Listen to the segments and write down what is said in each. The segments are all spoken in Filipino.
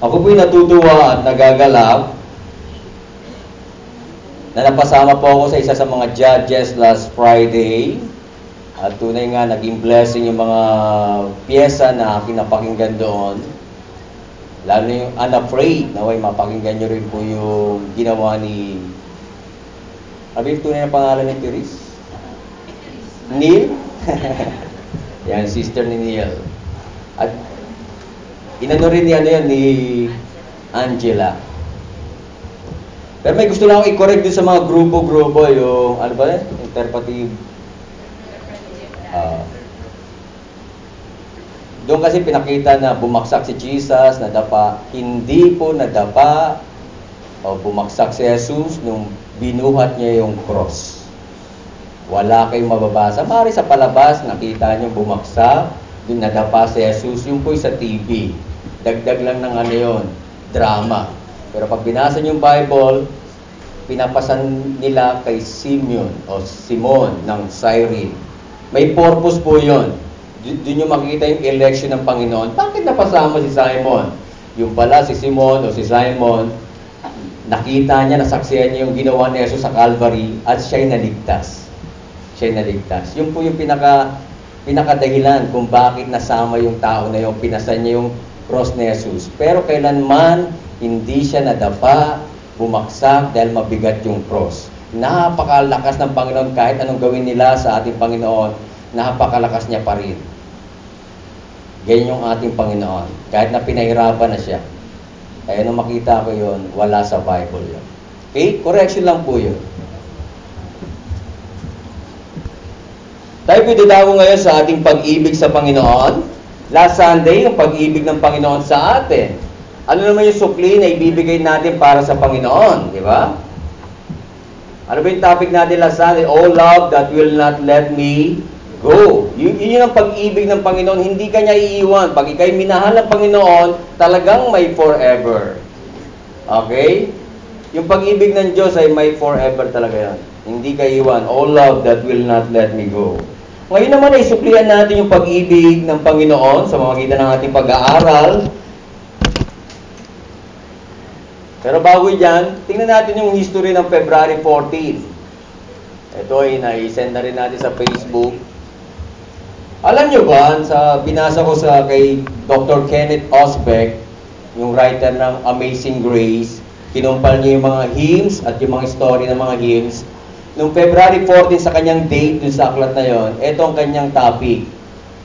Ako po'y natutuwa at nagagalak na napasama po ako sa isa sa mga judges last Friday. At tunay nga, naging blessing yung mga pyesa na aking napakinggan doon. Lalo yung Unafraid, naway mapakinggan nyo rin po yung ginawa ni... Ano yung tunay na pangalan ni Therese? Neil? Yan, sister ni Neil. At inano rin ni ano yan, ni Angela. Pero may gusto lang ako i-correct din sa mga grupo-grupo, yung, ano ba yan? Interpretive. Ah. doon kasi pinakita na bumaksak si Jesus, nadapa. Hindi po nadapa o bumaksak si Jesus nung binuhat niya yung cross. Wala kayong mababasa. Mari sa palabas, nakita niyo bumagsak, doon nadapa si Jesus. Yung po sa TV. Dagdag lang ng ano yun, drama. Pero pag binasa yung Bible, pinapasan nila kay Simeon o Simon ng Cyrene. May purpose po yun. Doon nyo makikita yung election ng Panginoon. Bakit napasama si Simon? Yung pala si Simon o si Simon, nakita niya, nasaksihan niya yung ginawa ni Jesus sa Calvary at siya'y naligtas. Siya'y naligtas. Yun po yung pinaka, pinakadahilan kung bakit nasama yung tao na yung pinasan niya yung cross ni Jesus. Pero kailanman hindi siya nadapa, bumaksak dahil mabigat yung cross. Napakalakas ng Panginoon kahit anong gawin nila sa ating Panginoon, napakalakas niya pa rin. Ganyan yung ating Panginoon. Kahit na pinahirapan na siya. Kaya nung makita ko yon wala sa Bible yun. Okay? Correction lang po yun. Tayo po dadago ngayon sa ating pag-ibig sa Panginoon. Last Sunday, yung pag-ibig ng Panginoon sa atin. Ano naman yung sukli na ibibigay natin para sa Panginoon? Di ba? Ano ba yung topic natin last Sunday? Oh love that will not let me go. Yun, yun ang pag-ibig ng Panginoon. Hindi ka niya iiwan. Pag ikay minahal ng Panginoon, talagang may forever. Okay? Yung pag-ibig ng Diyos ay may forever talaga yan. Hindi ka iwan. Oh love that will not let me go. Ngayon naman ay suklian natin yung pag-ibig ng Panginoon sa mamagitan ng ating pag-aaral pero bago yan, tingnan natin yung history ng February 14. Ito ay na-send na rin natin sa Facebook. Alam nyo ba, sa binasa ko sa kay Dr. Kenneth Osbeck, yung writer ng Amazing Grace, kinumpal niya yung mga hymns at yung mga story ng mga hymns. Noong February 14 sa kanyang date dun sa aklat na yon, ito ang kanyang topic.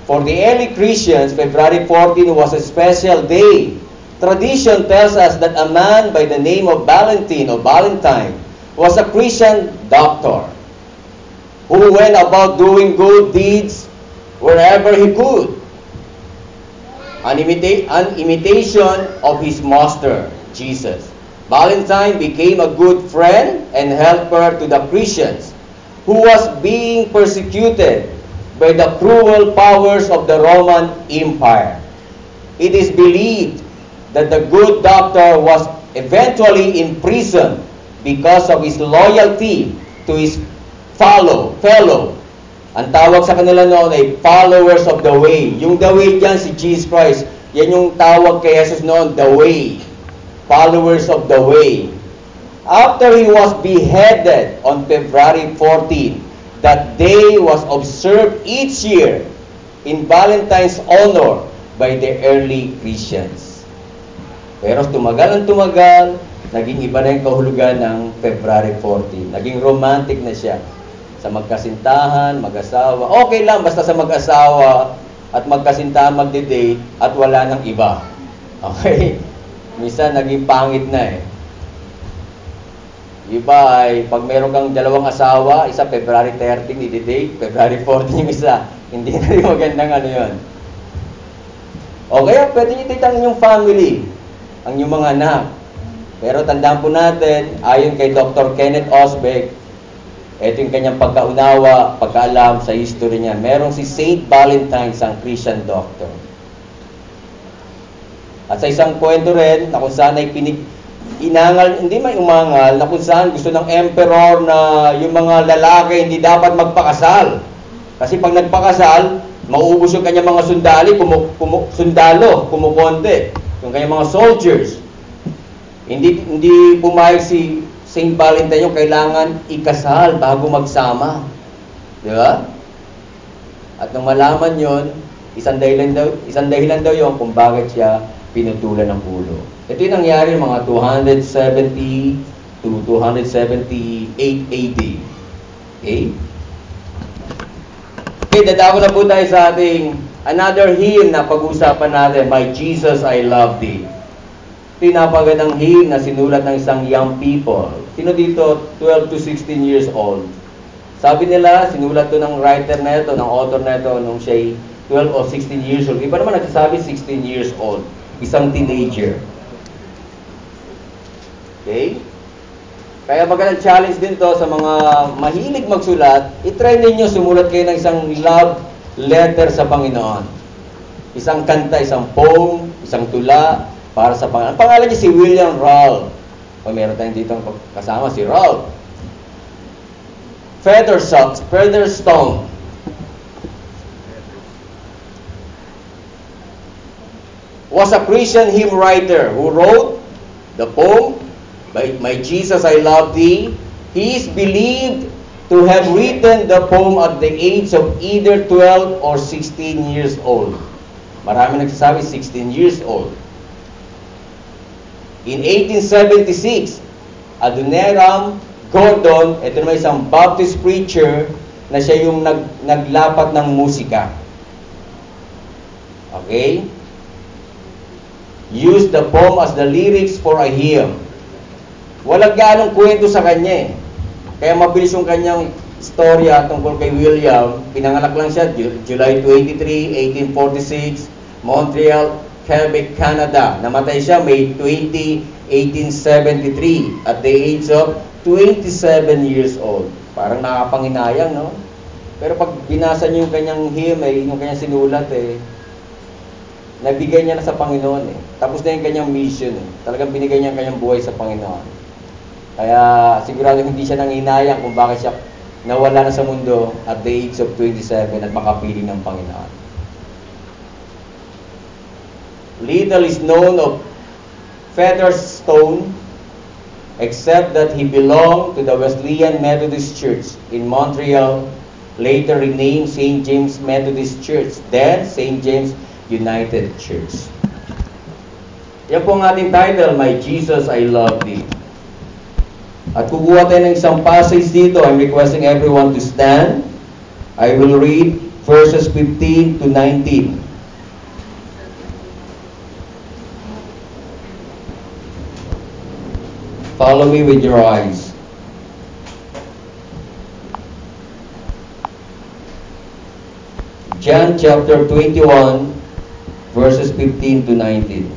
For the early Christians, February 14 was a special day Tradition tells us that a man by the name of Valentine or Valentine was a Christian doctor who went about doing good deeds wherever he could. An, imita- an imitation of his master, Jesus. Valentine became a good friend and helper to the Christians who was being persecuted by the cruel powers of the Roman Empire. It is believed that the good doctor was eventually imprisoned because of his loyalty to his follow, fellow. Ang tawag sa kanila noon ay followers of the way. Yung the way dyan, si Jesus Christ. Yan yung tawag kay Jesus noon, the way. Followers of the way. After he was beheaded on February 14, that day was observed each year in Valentine's honor by the early Christians. Pero tumagal ang tumagal, naging iba na yung kahulugan ng February 14. Naging romantic na siya. Sa magkasintahan, mag-asawa. Okay lang, basta sa mag-asawa at magkasintahan, magde-date at wala ng iba. Okay? Minsan naging pangit na eh. Iba ay, pag meron kang dalawang asawa, isa February 13, i-date, February 14 yung isa. Hindi na rin magandang ano yun. O kaya, pwede titang yung family ang inyong mga anak. Pero tandaan po natin, ayon kay Dr. Kenneth Osbeck, ito yung kanyang pagkaunawa, pagkaalam sa history niya. Merong si Saint Valentine, ang Christian doctor. At sa isang kwento rin, na kung saan ay pinig, inangal, hindi may umangal, na kung saan gusto ng emperor na yung mga lalaki hindi dapat magpakasal. Kasi pag nagpakasal, mauubos yung kanyang mga sundali, kumu, kumu, sundalo, kumukonte. yung kanyang mga soldiers. Hindi hindi pumayag si St. Valentine yung kailangan ikasal bago magsama. Di ba? At nung malaman yon, isang dahilan daw, isang dahilan daw yon kung bakit siya pinutulan ng ulo. Ito yung nangyari mga 270 to 278 AD. Okay? Okay, dadako na po tayo sa ating another hymn na pag-usapan natin, My Jesus, I Love Thee. Ito yung napagandang hymn na sinulat ng isang young people. Sino dito 12 to 16 years old? Sabi nila, sinulat to ng writer na ito, ng author na ito, nung siya 12 o 16 years old. Iba naman nagsasabi 16 years old. Isang teenager. Okay? Kaya magandang challenge din to sa mga mahilig magsulat, itry ninyo sumulat kayo ng isang love letter sa Panginoon. Isang kanta, isang poem, isang tula para sa Panginoon. Ang pangalan niya si William Ralph. O meron tayong dito kasama si Ralph. Featherstone, Featherstone. Was a Christian hymn writer who wrote the poem by My Jesus I Love Thee. He is believed to have written the poem at the age of either 12 or 16 years old. Marami nagsasabi 16 years old. In 1876, Adoniram Gordon, ito naman isang Baptist preacher na siya yung nag, naglapat ng musika. Okay? Use the poem as the lyrics for a hymn. Walang ganong kwento sa kanya eh. Kaya mabilis yung kanyang storya tungkol kay William. Pinanganak lang siya July 23, 1846, Montreal, Quebec, Canada. Namatay siya May 20, 1873 at the age of 27 years old. Parang nakapanginayang, no? Pero pag binasa niyo yung kanyang hymn, eh, yung kanyang sinulat, eh, nabigay niya na sa Panginoon eh. Tapos na yung kanyang mission eh. Talagang binigay niya ang kanyang buhay sa Panginoon. Kaya sigurado hindi siya nanginayang kung bakit siya nawala na sa mundo at the age of 27 at makapili ng Panginoon. Little is known of Featherstone except that he belonged to the Wesleyan Methodist Church in Montreal, later renamed St. James Methodist Church, then St. James United Church. Yan po ang ating title, My Jesus, I Love Thee. At kukuha tayo ng isang passage dito. I'm requesting everyone to stand. I will read verses 15 to 19. Follow me with your eyes. John chapter 21, verses 15 to 19.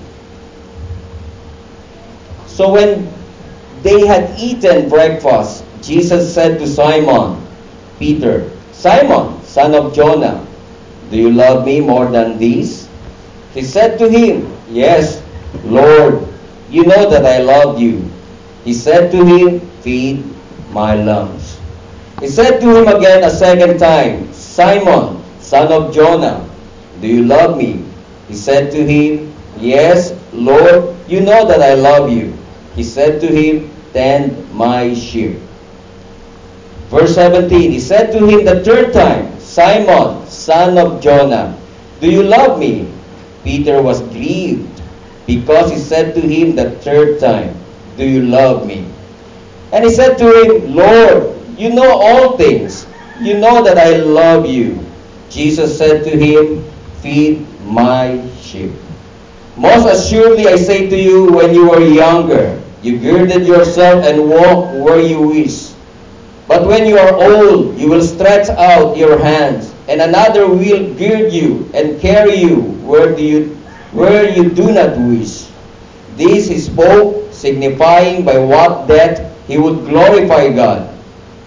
So when they had eaten breakfast, Jesus said to Simon, Peter, Simon, son of Jonah, do you love me more than these? He said to him, Yes, Lord, you know that I love you. He said to him, Feed my lambs. He said to him again a second time, Simon, son of Jonah, do you love me? He said to him, Yes, Lord, you know that I love you. He said to him, Tend my sheep. Verse 17, he said to him the third time, Simon, son of Jonah, do you love me? Peter was grieved because he said to him the third time, Do you love me? And he said to him, Lord, you know all things. You know that I love you. Jesus said to him, Feed my sheep. Most assuredly I say to you, when you were younger, you girded yourself and walked where you wish. But when you are old, you will stretch out your hands, and another will gird you and carry you where do you where you do not wish. This he spoke signifying by what death he would glorify God.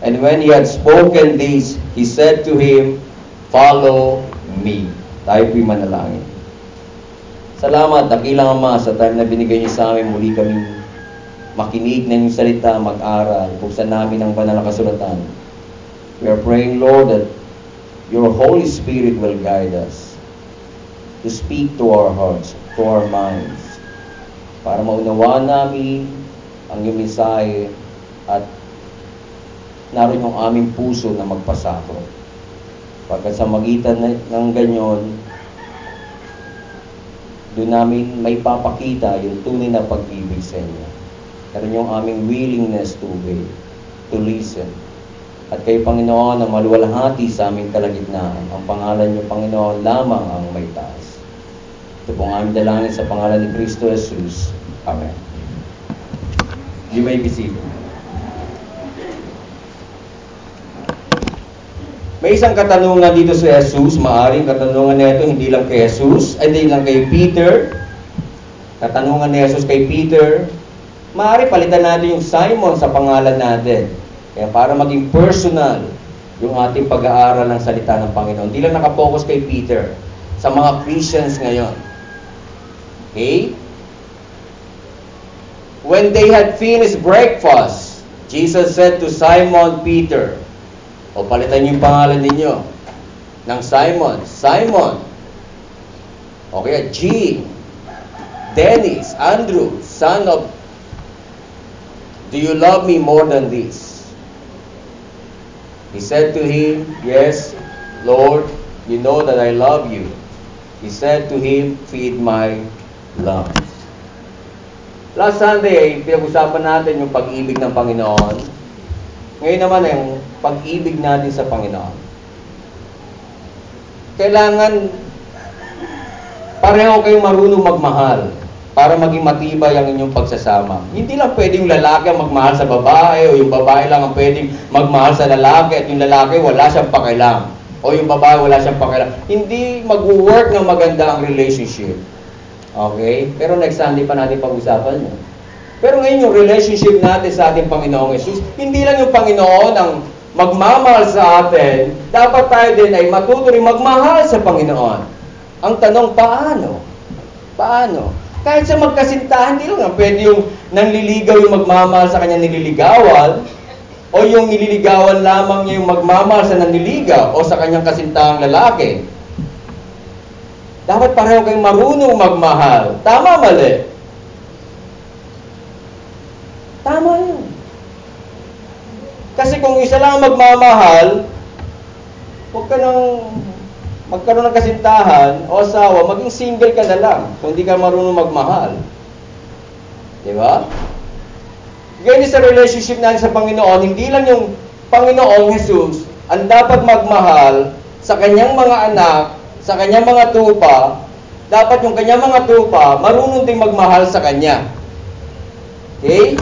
And when he had spoken this, he said to him, Follow me. Tayo po'y manalangin. Salamat, dakilang Ama, sa time na binigay niyo sa amin, muli kaming makinig ng inyong salita, mag-aral, buksan namin ang banal na kasulatan. We are praying, Lord, that your Holy Spirit will guide us to speak to our hearts, to our minds, para maunawaan namin ang iyong mensahe at naroon yung aming puso na magpasako. Pagkat sa magitan ng ganyon, doon namin may papakita yung tunay na pag-ibig sa inyo. Naroon yung aming willingness to obey, to listen. At kay Panginoon ang maluwalhati sa aming kalagitnaan. Ang pangalan niyo, Panginoon, lamang ang may taas. Ito pong aming dalangin sa pangalan ni Kristo Jesus. Amen. You may be seated. May isang katanungan dito sa Jesus, maaring katanungan nito hindi lang kay Jesus, ay hindi lang kay Peter. Katanungan ni Jesus kay Peter, maaari palitan natin yung Simon sa pangalan natin. Kaya para maging personal yung ating pag-aaral ng salita ng Panginoon. Hindi lang nakapokus kay Peter, sa mga Christians ngayon. Okay? When they had finished breakfast, Jesus said to Simon Peter, o palitan niyo yung pangalan ninyo ng Simon. Simon. Okay, G. Dennis, Andrew, son of Do you love me more than this? He said to him, Yes, Lord, you know that I love you. He said to him, Feed my lambs. Last Sunday, pinag-usapan natin yung pag-ibig ng Panginoon. Ngayon naman, yung pag-ibig natin sa Panginoon. Kailangan pareho kayong marunong magmahal para maging matibay ang inyong pagsasama. Hindi lang pwedeng lalaki ang magmahal sa babae o yung babae lang ang pwedeng magmahal sa lalaki at yung lalaki wala siyang pakialam. O yung babae wala siyang pakialam. Hindi mag-work ng maganda ang relationship. Okay? Pero next Sunday pa natin pag-usapan yun. Pero ngayon yung relationship natin sa ating Panginoong Yesus, hindi lang yung Panginoon ang magmamahal sa atin, dapat tayo din ay matuto rin magmahal sa Panginoon. Ang tanong, paano? Paano? Kahit sa magkasintahan, hindi lang pwede yung nanliligaw yung magmamahal sa kanya nililigawan, o yung nililigawan lamang niya yung magmamahal sa nanliligaw o sa kanyang kasintahang lalaki. Dapat pareho kayong marunong magmahal. Tama, mali. Tama yun. Kasi kung isa lang magmamahal, huwag ka nang magkaroon ng kasintahan o asawa, maging single ka na lang kung hindi ka marunong magmahal. Di ba? Ganyan sa relationship natin sa Panginoon, hindi lang yung Panginoong Jesus ang dapat magmahal sa kanyang mga anak, sa kanyang mga tupa, dapat yung kanyang mga tupa marunong ding magmahal sa kanya. Okay?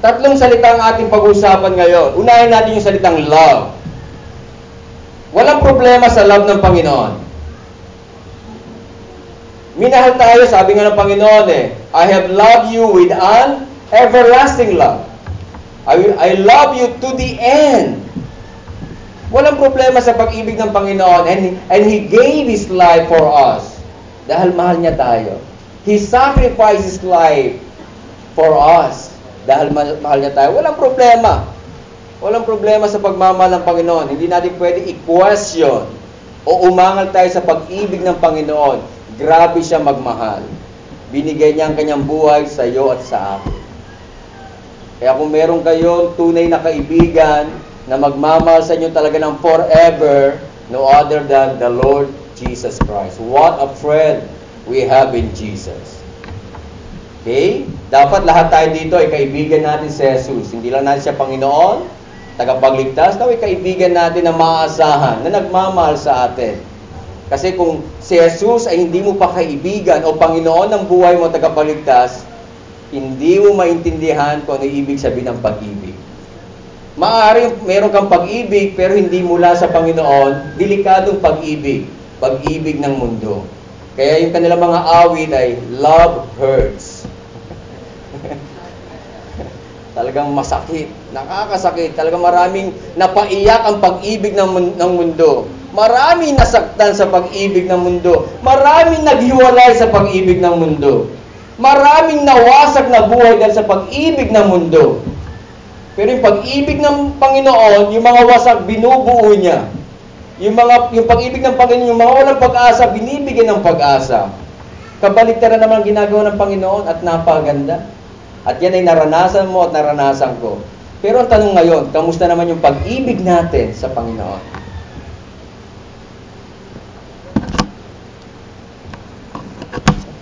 Tatlong salita ang ating pag-uusapan ngayon. Unahin natin yung salitang love. Walang problema sa love ng Panginoon. Minahal tayo, sabi nga ng Panginoon eh, I have loved you with an everlasting love. I, I love you to the end. Walang problema sa pag-ibig ng Panginoon and, and He gave His life for us. Dahil mahal niya tayo. He sacrificed His life for us dahil mahal niya tayo. Walang problema. Walang problema sa pagmamahal ng Panginoon. Hindi natin pwede i-question o umangal tayo sa pag-ibig ng Panginoon. Grabe siya magmahal. Binigay niya ang kanyang buhay sa iyo at sa akin. Kaya kung meron kayong tunay na kaibigan na magmamahal sa inyo talaga ng forever, no other than the Lord Jesus Christ. What a friend we have in Jesus. Okay? Dapat lahat tayo dito ay kaibigan natin si Jesus. Hindi lang natin siya Panginoon, tagapagligtas, tayo ay kaibigan natin na maaasahan, na nagmamahal sa atin. Kasi kung si Jesus ay hindi mo pa kaibigan o Panginoon ng buhay mo tagapagligtas, hindi mo maintindihan kung ano ibig sabihin ng pag-ibig. Maaari meron kang pag-ibig pero hindi mula sa Panginoon, delikadong pag-ibig, pag-ibig ng mundo. Kaya yung kanilang mga awit ay love hurts. Talagang masakit, nakakasakit. Talagang maraming napaiyak ang pag-ibig ng, ng mundo. Maraming nasaktan sa pag-ibig ng mundo. Maraming naghiwalay sa pag-ibig ng mundo. Maraming nawasak na buhay dahil sa pag-ibig ng mundo. Pero yung pag-ibig ng Panginoon, yung mga wasak, binubuo niya. Yung, mga, yung pag-ibig ng Panginoon, yung mga walang pag-asa, binibigyan ng pag-asa. Kabaliktaran naman ang ginagawa ng Panginoon at napaganda. At yan ay naranasan mo at naranasan ko. Pero ang tanong ngayon, kamusta naman yung pag-ibig natin sa Panginoon?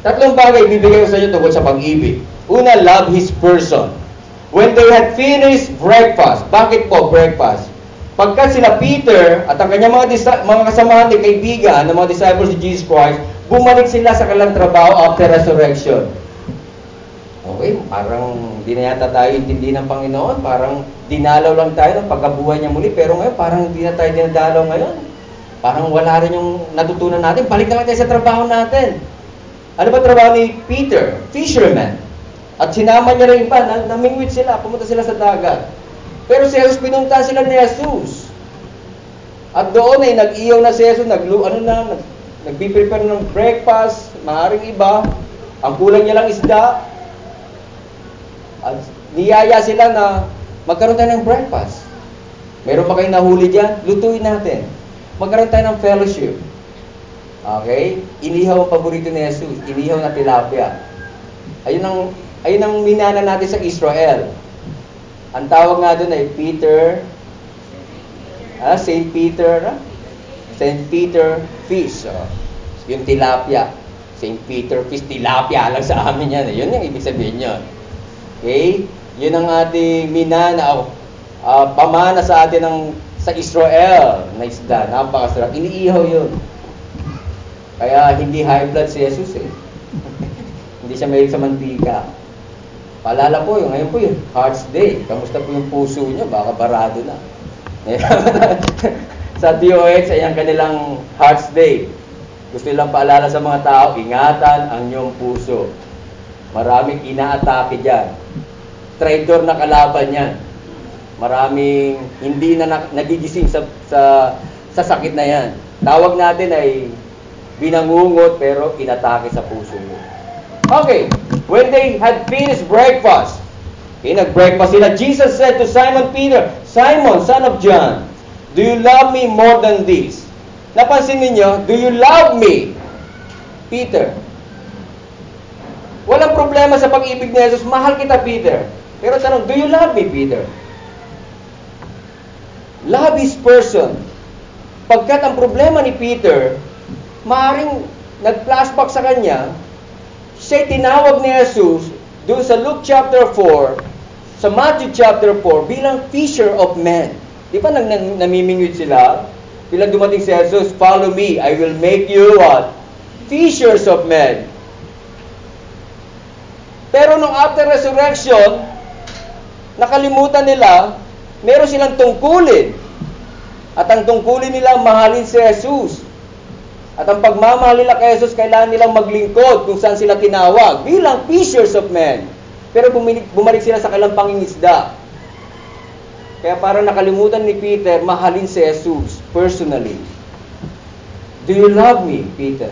Tatlong bagay ibibigay ko sa inyo tungkol sa pag-ibig. Una, love His person. When they had finished breakfast, bakit po breakfast? Pagka sila Peter at ang kanyang mga, mga kasamahan ni kaibigan ng mga disciples ni Jesus Christ, bumalik sila sa kanilang trabaho after resurrection. Okay, parang di na yata tayo intindi ng Panginoon. Parang dinalaw lang tayo ng pagkabuhay niya muli. Pero ngayon, parang hindi na tayo dinadalaw ngayon. Parang wala rin yung natutunan natin. Balik na lang tayo sa trabaho natin. Ano ba trabaho ni Peter? Fisherman. At sinama niya rin iba, namingwit sila, pumunta sila sa dagat. Pero si Jesus, pinunta sila ni Jesus. At doon ay nag-iyaw na si Jesus, nag, ano na, nag, nagpiprepare ng breakfast, maaring iba. Ang kulang niya lang isda. At niyaya sila na magkaroon tayo ng breakfast. Meron ba kayong nahuli dyan? Lutuin natin. Magkaroon tayo ng fellowship. Okay? Inihaw ang paborito ni Jesus. Inihaw na tilapia. Ayun ang, ayun ang minana natin sa Israel. Ang tawag nga doon ay Peter, ah, St. Peter, ah? St. Peter Fish. Oh. Yung tilapia. St. Peter Fish, tilapia lang sa amin yan. Yun yung ibig sabihin yun. Okay? Yun ang ating minana, oh, uh, pamana sa atin ng sa Israel na isda. Napakasarap. Iniihaw yun. Kaya hindi high blood si Jesus eh. hindi siya mahilig sa mantika. Paalala po, yung ngayon po yung Hearts Day. Kamusta po yung puso niyo? Baka barado na. sa DOX ay ang kanilang Hearts Day. Gusto nilang paalala sa mga tao, ingatan ang inyong puso. Maraming inaatake dyan. Traitor na kalaban yan. Maraming hindi na nagigising sa, sa, sa sakit na yan. Tawag natin ay binangungot pero inatake sa puso mo. Okay, when they had finished breakfast, okay, nag-breakfast sila, Jesus said to Simon Peter, Simon, son of John, do you love me more than this? Napansin ninyo, do you love me? Peter. Walang problema sa pag-ibig ni Jesus, mahal kita, Peter. Pero tanong, do you love me, Peter? Love is person. Pagkat ang problema ni Peter, maaring nag-flashback sa kanya, siya tinawag ni Jesus doon sa Luke chapter 4, sa Matthew chapter 4, bilang fisher of men. Di ba nang namimingwit sila? Bilang dumating si Jesus, follow me, I will make you what? Fishers of men. Pero nung after resurrection, nakalimutan nila, meron silang tungkulin. At ang tungkulin nila, mahalin si Jesus. At ang pagmamahal nila kay Jesus, kailangan nilang maglingkod kung saan sila tinawag bilang fishers of men. Pero bumalik, sila sa kanilang pangingisda. Kaya para nakalimutan ni Peter, mahalin si Jesus personally. Do you love me, Peter?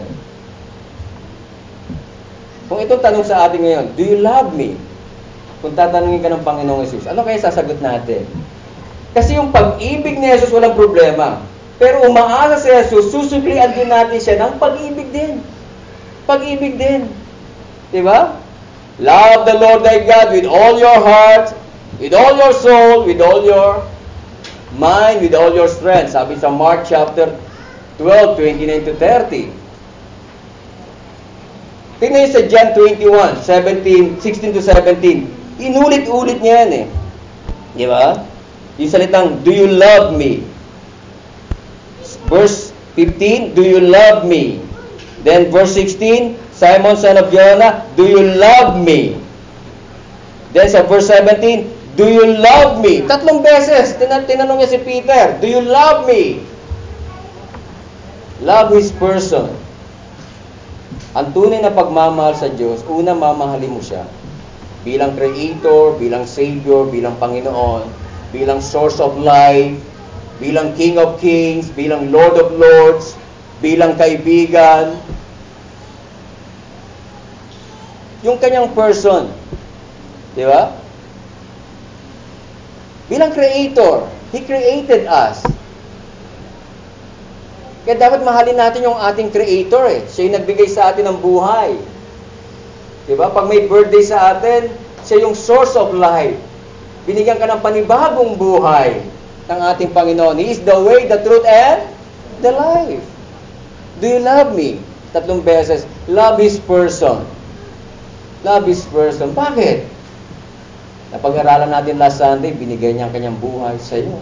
Kung itong tanong sa atin ngayon, do you love me? Kung tatanungin ka ng Panginoong Jesus, ano kaya sasagot natin? Kasi yung pag-ibig ni Jesus walang problema. Pero umaasa si Jesus, susuklian din natin siya ng pag-ibig din. Pag-ibig din. Di ba? Love the Lord thy God with all your heart, with all your soul, with all your mind, with all your strength. Sabi sa Mark chapter 12, 29 to 30. Tingnan sa John 21, 17, 16 to 17. Inulit-ulit niya yan eh. Di ba? Yung salitang, do you love me? Verse 15, Do you love me? Then verse 16, Simon son of Jonah, Do you love me? Then sa verse 17, Do you love me? Tatlong beses, tin- tinanong niya si Peter, Do you love me? Love His person. Ang tunay na pagmamahal sa Diyos, una mamahalin mo siya bilang Creator, bilang Savior, bilang Panginoon, bilang source of life, bilang King of Kings, bilang Lord of Lords, bilang kaibigan. Yung kanyang person. Di ba? Bilang creator, He created us. Kaya dapat mahalin natin yung ating creator eh. Siya yung nagbigay sa atin ng buhay. Di ba? Pag may birthday sa atin, siya yung source of life. Binigyan ka ng panibagong buhay ng ating Panginoon. He is the way, the truth, and the life. Do you love me? Tatlong beses. Love His person. Love His person. Bakit? Napag-aralan natin last Sunday, binigay niya ang kanyang buhay sa iyo.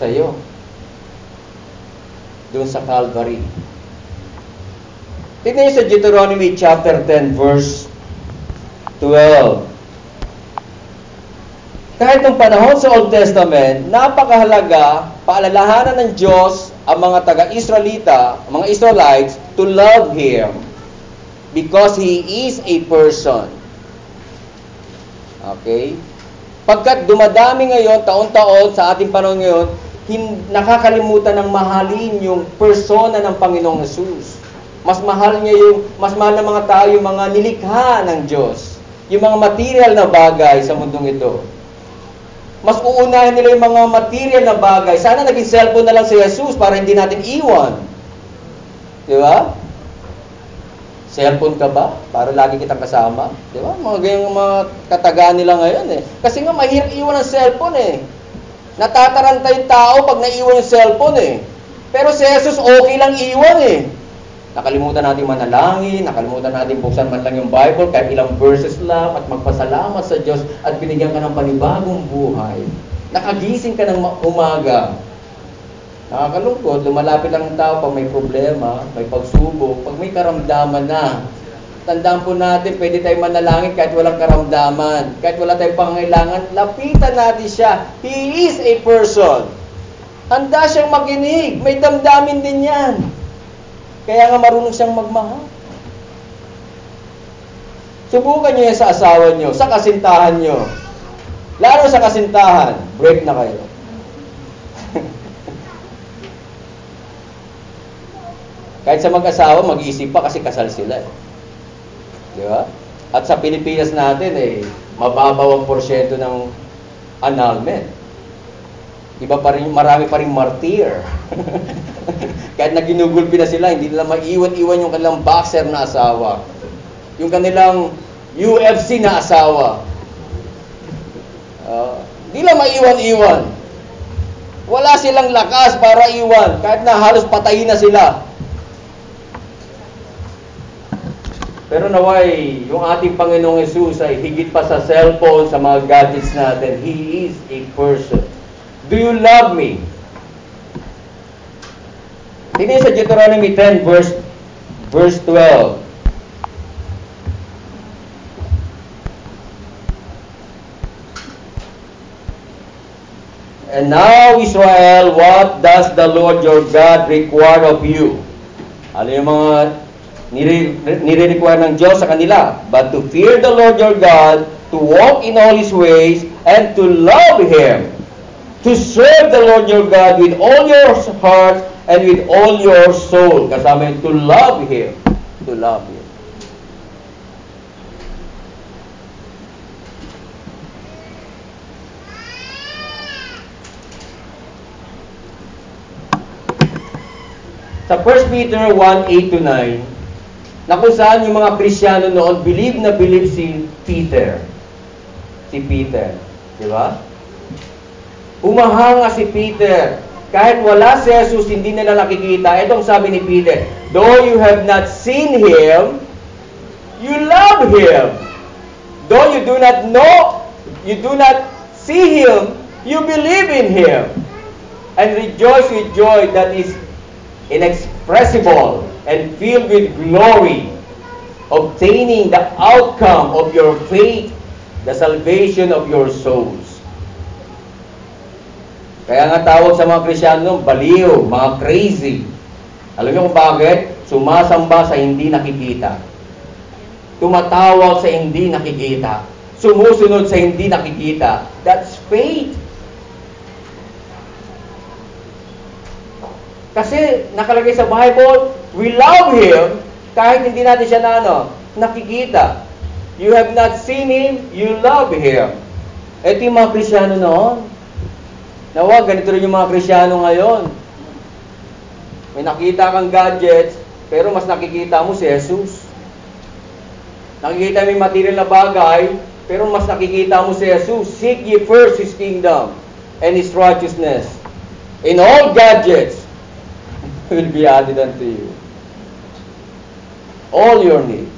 Sa iyo. Doon sa Calvary. Tignan sa Deuteronomy chapter 10 verse 12. Kahit nung panahon sa Old Testament, napakahalaga, paalalahanan ng Diyos ang mga taga-Israelita, mga Israelites, to love Him because He is a person. Okay? Pagkat dumadami ngayon, taon-taon, sa ating panahon ngayon, hin- nakakalimutan ng mahalin yung persona ng Panginoong Jesus. Mas mahal niya yung, mas mahal ng mga tao yung mga nilikha ng Diyos. Yung mga material na bagay sa mundong ito. Mas uunahin nila yung mga material na bagay. Sana naging cellphone na lang si Jesus para hindi natin iwan. Di ba? Cellphone ka ba? Para lagi kitang kasama? Di ba? Mga ganyang mga katagaan nila ngayon eh. Kasi nga mahirap iwan ang cellphone eh. Natataranta yung tao pag naiwan yung cellphone eh. Pero si Jesus okay lang iwan eh. Nakalimutan natin manalangin, nakalimutan natin buksan man lang yung Bible, kahit ilang verses lang, at magpasalamat sa Diyos at binigyan ka ng panibagong buhay. Nakagising ka ng umaga. Nakakalungkot, lumalapit lang ang tao pag may problema, may pagsubok, pag may karamdaman na. Tandaan po natin, pwede tayong manalangin kahit walang karamdaman, kahit wala tayong pangailangan, lapitan natin siya. He is a person. Handa siyang makinig, may damdamin din yan. Kaya nga marunong siyang magmahal. Subukan niyo yan sa asawa niyo, sa kasintahan niyo. Lalo sa kasintahan, break na kayo. Kahit sa mag-asawa, mag-iisip pa kasi kasal sila. Eh. Di ba? At sa Pilipinas natin, eh, mababaw ang porsyento ng annulment. Iba pa rin, marami pa rin martyr. Kahit na ginugulpi na sila, hindi nila maiwan-iwan yung kanilang boxer na asawa. Yung kanilang UFC na asawa. Uh, hindi lang maiwan-iwan. Wala silang lakas para iwan. Kahit na halos patayin na sila. Pero naway, yung ating Panginoong Yesus ay higit pa sa cellphone, sa mga gadgets natin. He is a person. Do you love me? Tingnan sa Deuteronomy 10 verse verse 12. And now, Israel, what does the Lord your God require of you? Ano yung mga nire-require ng Diyos sa kanila? But to fear the Lord your God, to walk in all His ways, and to love Him. To serve the Lord your God with all your heart and with all your soul. Kasama yung to love Him. To love Him. Sa 1 Peter 1, 8 to 9, na kung saan yung mga Krisyano noon, believe na believe si Peter. Si Peter. Di ba? Umahanga si Peter. Kahit wala si Jesus, hindi nila nakikita. Itong sabi ni Peter, Though you have not seen Him, you love Him. Though you do not know, you do not see Him, you believe in Him. And rejoice with joy that is inexpressible and filled with glory, obtaining the outcome of your faith, the salvation of your souls. Kaya nga tawag sa mga Krisyano, baliw, mga crazy. Alam niyo kung bakit? Sumasamba sa hindi nakikita. Tumatawag sa hindi nakikita. Sumusunod sa hindi nakikita. That's faith. Kasi nakalagay sa Bible, we love Him kahit hindi natin siya na ano, nakikita. You have not seen Him, you love Him. Ito yung mga Krisyano noon. Nawa, ganito rin yung mga Krisyano ngayon. May nakita kang gadgets, pero mas nakikita mo si Jesus. Nakikita mo yung material na bagay, pero mas nakikita mo si Jesus. Seek ye first His kingdom and His righteousness. In all gadgets will be added unto you. All your needs.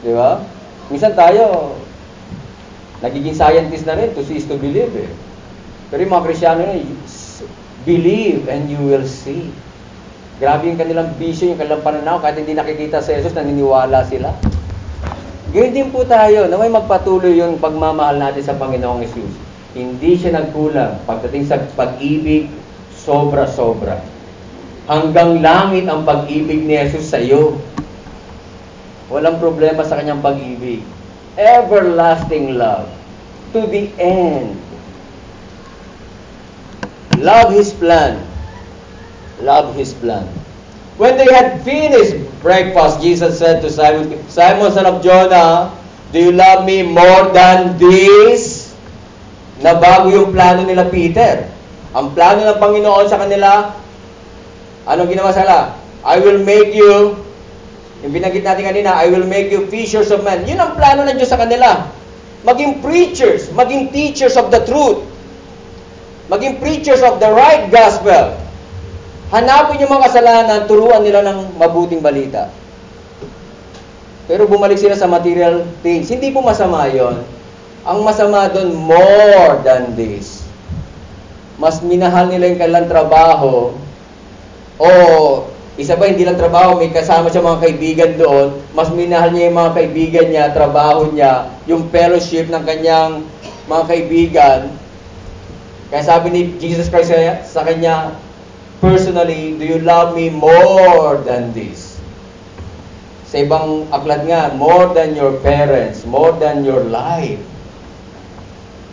Di ba? Minsan tayo, nagiging scientist na rin to see is to believe eh. Pero yung mga Krisyano na, believe and you will see. Grabe yung kanilang vision, yung kanilang pananaw, kahit hindi nakikita sa Jesus, naniniwala sila. Ganyan din po tayo, na may magpatuloy yung pagmamahal natin sa Panginoong Jesus. Hindi siya nagkulang. Pagdating sa pag-ibig, sobra-sobra. Hanggang langit ang pag-ibig ni Jesus sa iyo. Walang problema sa kanyang pag-ibig. Everlasting love. To the end. Love His plan. Love His plan. When they had finished breakfast, Jesus said to Simon, Simon, son of Jonah, Do you love me more than this? Na bago yung plano nila Peter. Ang plano ng Panginoon sa kanila, ano ginawa sila? I will make you, yung binanggit natin kanina, I will make you fishers of men. Yun ang plano ng Diyos sa kanila. Maging preachers, maging teachers of the truth. Maging preachers of the right gospel. Hanapin yung mga kasalanan, turuan nila ng mabuting balita. Pero bumalik sila sa material things. Hindi po masama yon. Ang masama doon, more than this. Mas minahal nila yung kanilang trabaho o isa ba, hindi lang trabaho, may kasama siya mga kaibigan doon, mas minahal niya yung mga kaibigan niya, trabaho niya, yung fellowship ng kanyang mga kaibigan. Kaya sabi ni Jesus Christ sa kanya, personally, do you love me more than this? Sa ibang aklat nga, more than your parents, more than your life.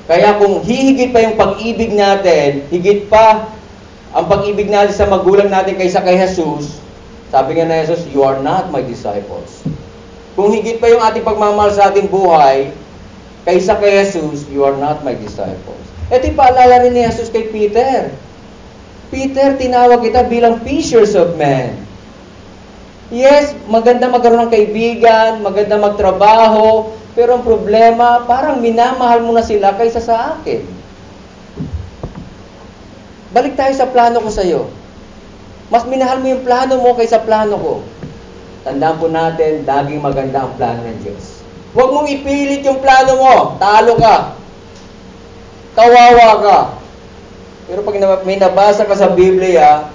Kaya kung hihigit pa yung pag-ibig natin, higit pa ang pag-ibig natin sa magulang natin kaysa kay Jesus, sabi nga na Jesus, you are not my disciples. Kung higit pa yung ating pagmamahal sa ating buhay, kaysa kay Jesus, you are not my disciples. Ito yung paalala rin ni Jesus kay Peter. Peter, tinawag kita bilang fishers of men. Yes, maganda magkaroon ng kaibigan, maganda magtrabaho, pero ang problema, parang minamahal mo na sila kaysa sa akin. Balik tayo sa plano ko sa iyo. Mas minahal mo yung plano mo kaysa plano ko. Tandaan po natin, laging maganda ang plano ng Diyos. Huwag mong ipilit yung plano mo. Talo ka. Kawawa ka. Pero pag may nabasa ka sa Biblia,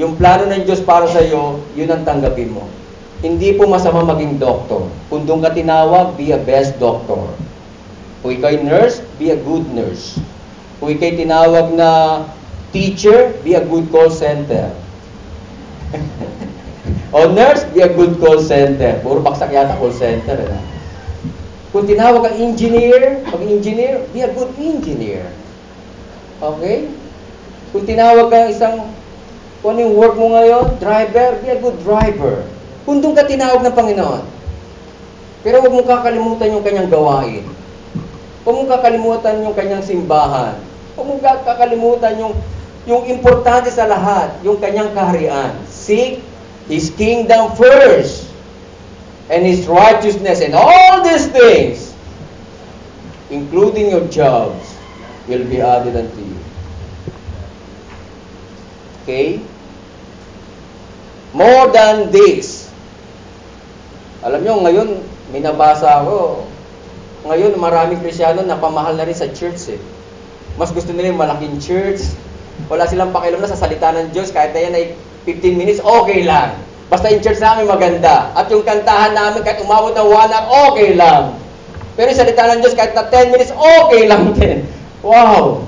yung plano ng Diyos para sa iyo, yun ang tanggapin mo. Hindi po masama maging doktor. Kung doon ka tinawag, be a best doctor. Kung ikaw'y nurse, be a good nurse. Kung ikaw'y tinawag na teacher, be a good call center. o nurse, be a good call center. Puro baksak yata call center. Eh. Kung tinawag kang engineer, pag engineer, be a good engineer. Okay? Kung tinawag kang isang, kung ano yung work mo ngayon, driver, be a good driver. Kung doon ka tinawag ng Panginoon. Pero huwag mong kakalimutan yung kanyang gawain. Huwag mong kakalimutan yung kanyang simbahan. Huwag mong kakalimutan yung, yung importante sa lahat, yung kanyang kaharian. Seek His kingdom first and His righteousness and all these things, including your jobs, will be added unto you. Okay? More than this. Alam nyo, ngayon, may nabasa ako. Ngayon, maraming Krisyano napamahal na rin sa church eh. Mas gusto nila yung malaking church. Wala silang pakialam na sa salita ng Diyos. Kahit na yan ay 15 minutes, okay lang. Basta yung church namin maganda. At yung kantahan namin, kahit umabot ng 1 hour, okay lang. Pero yung salita ng Diyos, kahit na 10 minutes, okay lang din. Wow!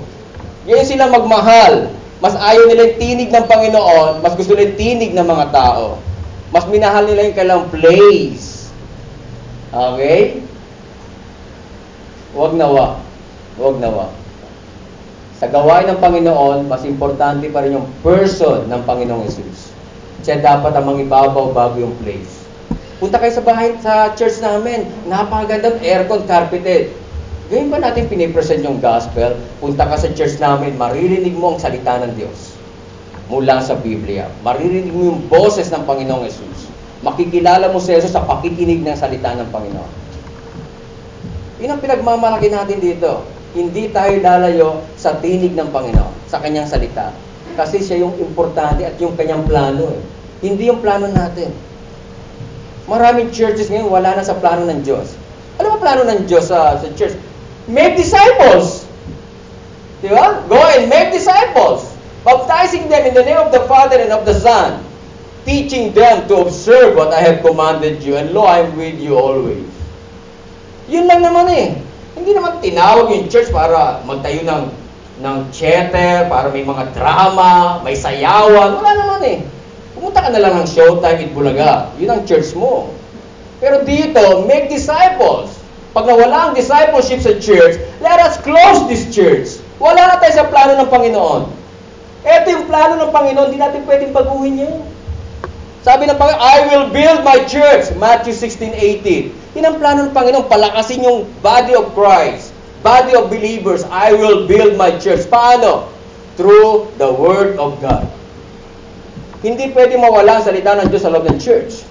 Yan sila magmahal. Mas ayaw nila yung tinig ng Panginoon, mas gusto nila yung tinig ng mga tao. Mas minahal nila yung kailang place. Okay? Huwag nawa. Huwag nawa. Sa gawain ng Panginoon, mas importante pa rin yung person ng Panginoong Jesus. Siya dapat ang mangibabaw bago yung place. Punta kayo sa bahay, sa church namin, napakaganda, aircon, carpeted. Ngayon ba natin pinipresent yung gospel? Punta ka sa church namin, maririnig mo ang salita ng Diyos mula sa Biblia. Maririnig mo yung boses ng Panginoong Yesus. Makikilala mo si Jesus sa pakikinig ng salita ng Panginoon. Yun ang pinagmamalaki natin dito. Hindi tayo lalayo sa tinig ng Panginoon, sa kanyang salita. Kasi siya yung importante at yung kanyang plano. Eh. Hindi yung plano natin. Maraming churches ngayon wala na sa plano ng Diyos. Ano ba plano ng Diyos sa, sa church? Make disciples. Di ba? Go and make disciples. Baptizing them in the name of the Father and of the Son. Teaching them to observe what I have commanded you. And lo, I am with you always. Yun lang naman eh. Hindi naman tinawag yung church para magtayo ng, ng theater, para may mga drama, may sayawan. Wala naman eh. Pumunta ka na lang ng Showtime at Bulaga. Yun ang church mo. Pero dito, make disciples. Pag nawala ang discipleship sa church, let us close this church. Wala na tayo sa plano ng Panginoon. Ito yung plano ng Panginoon, hindi natin pwedeng baguhin yan. Sabi ng Panginoon, I will build my church. Matthew 16:18. Yan ang plano ng Panginoon, palakasin yung body of Christ, body of believers. I will build my church. Paano? Through the Word of God. Hindi pwede mawala ang salita ng Diyos sa loob ng church.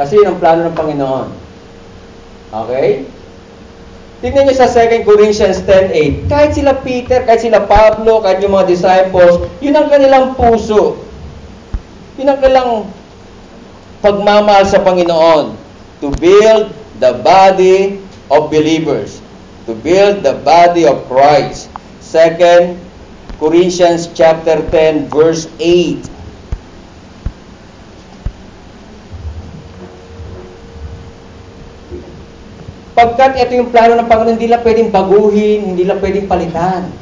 Kasi yun ang plano ng Panginoon. Okay? Tingnan niyo sa 2 Corinthians 10.8. Kahit sila Peter, kahit sila Pablo, kahit yung mga disciples, yun ang kanilang puso. Yun ang kanilang pagmamahal sa Panginoon. To build the body of believers. To build the body of Christ. 2 Corinthians chapter 10 verse 8. Pagkat ito yung plano ng Panginoon, hindi lang pwedeng baguhin, hindi lang pwedeng palitan.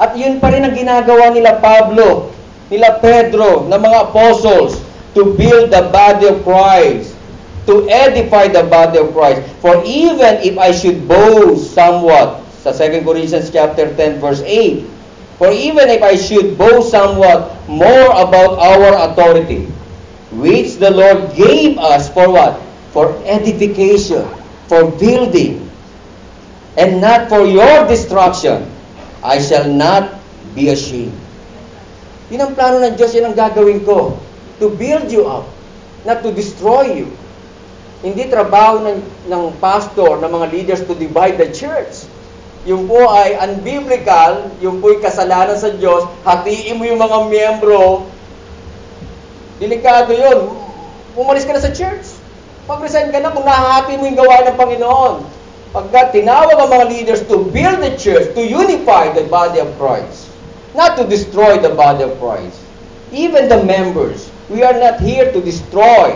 At yun pa rin ang ginagawa nila Pablo, nila Pedro, ng mga apostles, to build the body of Christ, to edify the body of Christ. For even if I should boast somewhat, sa 2 Corinthians chapter 10 verse 8, for even if I should boast somewhat more about our authority, which the Lord gave us for what? For edification for building and not for your destruction, I shall not be ashamed. Yun ang plano ng Diyos, yun ang gagawin ko. To build you up, not to destroy you. Hindi trabaho ng, ng pastor, ng mga leaders to divide the church. Yung po ay unbiblical, yung po ay kasalanan sa Diyos, hatiin mo yung mga miyembro, delikado yun. Umalis ka na sa church. Mag-resign ka na kung nahahati mo yung gawain ng Panginoon. Pagka tinawag ang mga leaders to build the church, to unify the body of Christ, not to destroy the body of Christ. Even the members, we are not here to destroy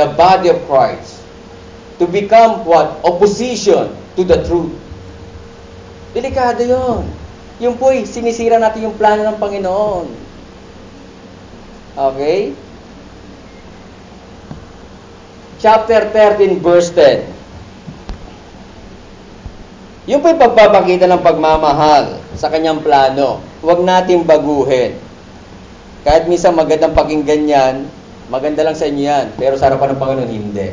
the body of Christ. To become what? Opposition to the truth. Delikado yon. Yung po'y sinisira natin yung plano ng Panginoon. Okay? Chapter 13, verse 10. Yung po'y pagpapakita ng pagmamahal sa kanyang plano. Huwag natin baguhin. Kahit minsan magandang pakinggan yan, maganda lang sa inyo yan, pero sa harapan ng Panginoon, hindi.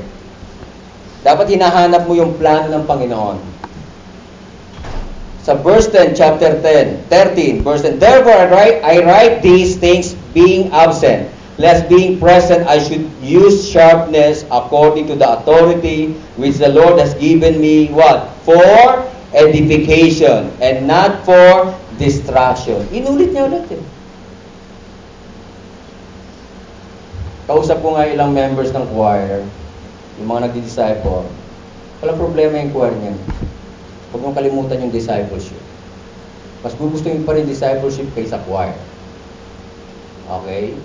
Dapat hinahanap mo yung plano ng Panginoon. Sa verse 10, chapter 10, 13, verse 10, Therefore I write, I write these things being absent, lest being present I should use sharpness according to the authority which the Lord has given me what? For edification and not for distraction. Inulit niya ulit eh. Kausap ko nga ilang members ng choir, yung mga nagdi-disciple, walang problema yung choir niya. Huwag mong kalimutan yung discipleship. Mas gugustuhin pa rin discipleship kaysa choir. Okay?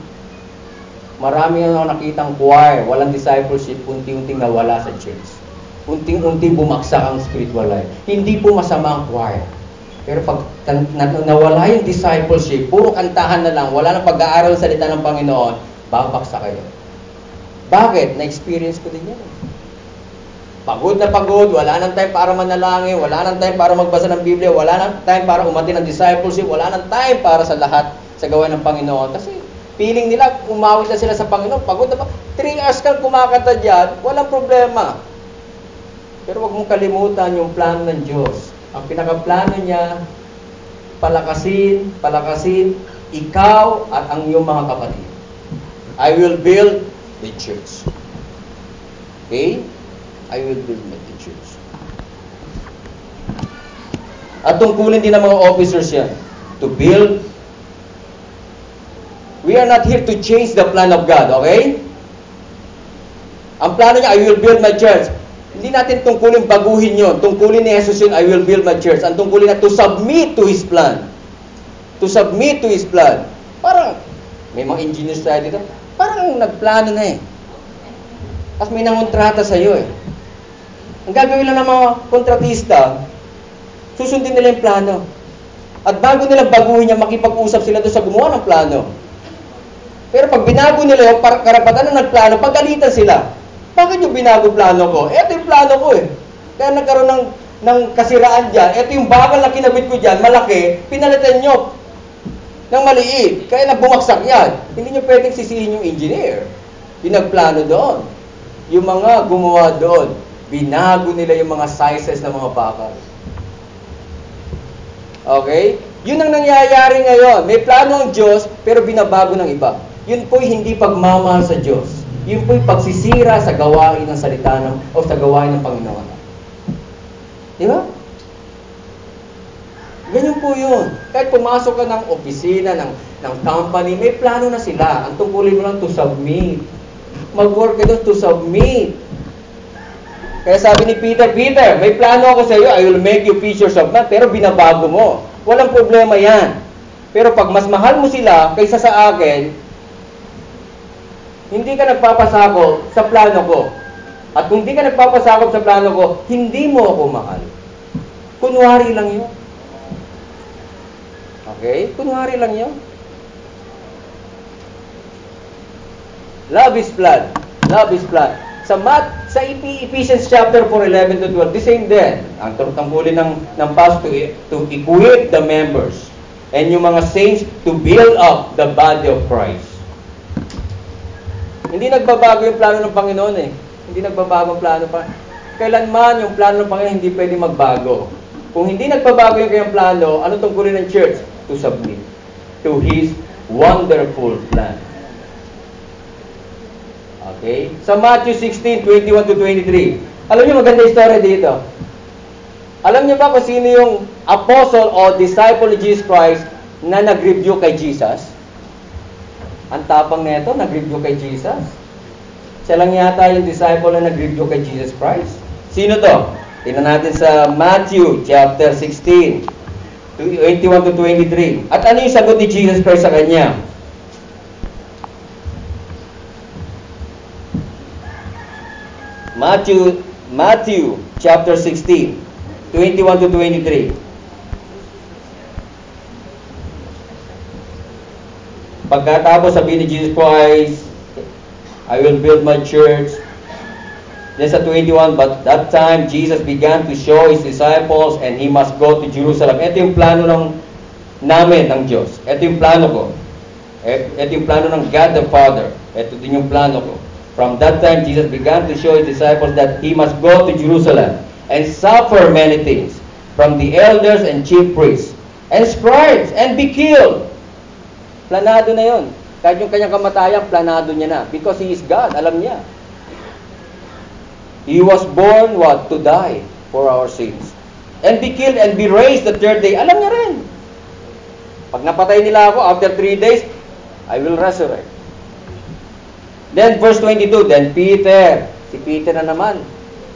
Marami ang nakitang choir, walang discipleship, unti-unting nawala sa church. Unting-unti bumaksak ang spiritual life. Hindi po masama ang choir. Pero pag nawala yung discipleship, puro kantahan na lang, wala nang pag-aaral sa salita ng Panginoon, babaksak kayo. Bakit? Na-experience ko din yan. Pagod na pagod, wala nang time para manalangin, wala nang time para magbasa ng Biblia, wala nang time para umati ng discipleship, wala nang time para sa lahat sa gawain ng Panginoon. Kasi Feeling nila, umawit na sila sa Panginoon. Pagod na ba? Three hours kang kumakanta dyan, walang problema. Pero huwag mong kalimutan yung plano ng Diyos. Ang pinakaplano niya, palakasin, palakasin, ikaw at ang iyong mga kapatid. I will build the church. Okay? I will build the church. At tungkulin din ng mga officers yan to build. We are not here to change the plan of God, okay? Ang plano niya, I will build my church. Hindi natin tungkulin baguhin yon. Tungkulin ni Jesus yun, I will build my church. Ang tungkulin na to submit to His plan. To submit to His plan. Parang, may mga engineers tayo dito, parang nagplano na eh. Tapos may nangontrata sa'yo eh. Ang gagawin lang ng mga kontratista, susundin nila yung plano. At bago nila baguhin niya, makipag-usap sila doon sa gumawa ng plano. Pero pag binago nila yung karapatan na nagplano, pagalitan sila. Bakit yung binago plano ko? Ito yung plano ko eh. Kaya nagkaroon ng, ng kasiraan dyan. Ito yung bakal na kinabit ko dyan, malaki, pinalitan nyo ng maliit. Kaya nagbumagsak yan. Hindi nyo pwedeng sisihin yung engineer. Yung nagplano doon. Yung mga gumawa doon, binago nila yung mga sizes ng mga bakal. Okay? Yun ang nangyayari ngayon. May plano ang Diyos, pero binabago ng iba. Yun po'y hindi pagmamahal sa Diyos. Yun po'y pagsisira sa gawain ng salita ng, o sa gawain ng Panginoon. Di ba? Ganyan po yun. Kahit pumasok ka ng opisina, ng, ng company, may plano na sila. Ang tungkulin mo lang to submit. Mag-work ka doon to submit. Kaya sabi ni Peter, Peter, may plano ako sa iyo, I will make you fishers of men, pero binabago mo. Walang problema yan. Pero pag mas mahal mo sila kaysa sa akin, hindi ka nagpapasakop sa plano ko. At kung hindi ka nagpapasakop sa plano ko, hindi mo ako mahal. Kunwari lang yun. Okay? Kunwari lang yun. Love is blood. Love is blood. Sa Mat, sa Ephesians chapter 4, 11 to 12, the same din. Ang tungkulin ng, ng pastor to, to equip the members and yung mga saints to build up the body of Christ. Hindi nagbabago yung plano ng Panginoon eh. Hindi nagbabago ang plano pa. Kailanman yung plano ng Panginoon hindi pwede magbago. Kung hindi nagbabago yung kanyang plano, ano tungkulin ng church? To submit to His wonderful plan. Okay? Sa Matthew 16, 21 to 23. Alam niyo maganda istorya dito. Alam niyo ba kung sino yung apostle o disciple ni Jesus Christ na nag-review kay Jesus? Ang tapang nito, nag-review kay Jesus. Siya lang yata yung disciple na nag-review kay Jesus Christ. Sino to? Tingnan natin sa Matthew chapter 16, 21 to 23. At ano yung sagot ni Jesus Christ sa kanya? Matthew, Matthew chapter 16, 21 to 23. Pagkatapos sabi ni Jesus Christ, I will build my church. Then sa 21, but that time Jesus began to show His disciples and He must go to Jerusalem. Ito yung plano ng namin ng Diyos. Ito yung plano ko. Ito yung plano ng God the Father. Ito din yung plano ko. From that time, Jesus began to show His disciples that He must go to Jerusalem and suffer many things from the elders and chief priests and scribes and be killed. Planado na yon. Kahit yung kanyang kamatayan, planado niya na. Because He is God. Alam niya. He was born, what? To die for our sins. And be killed and be raised the third day. Alam niya rin. Pag napatay nila ako, after three days, I will resurrect. Then verse 22, then Peter, si Peter na naman.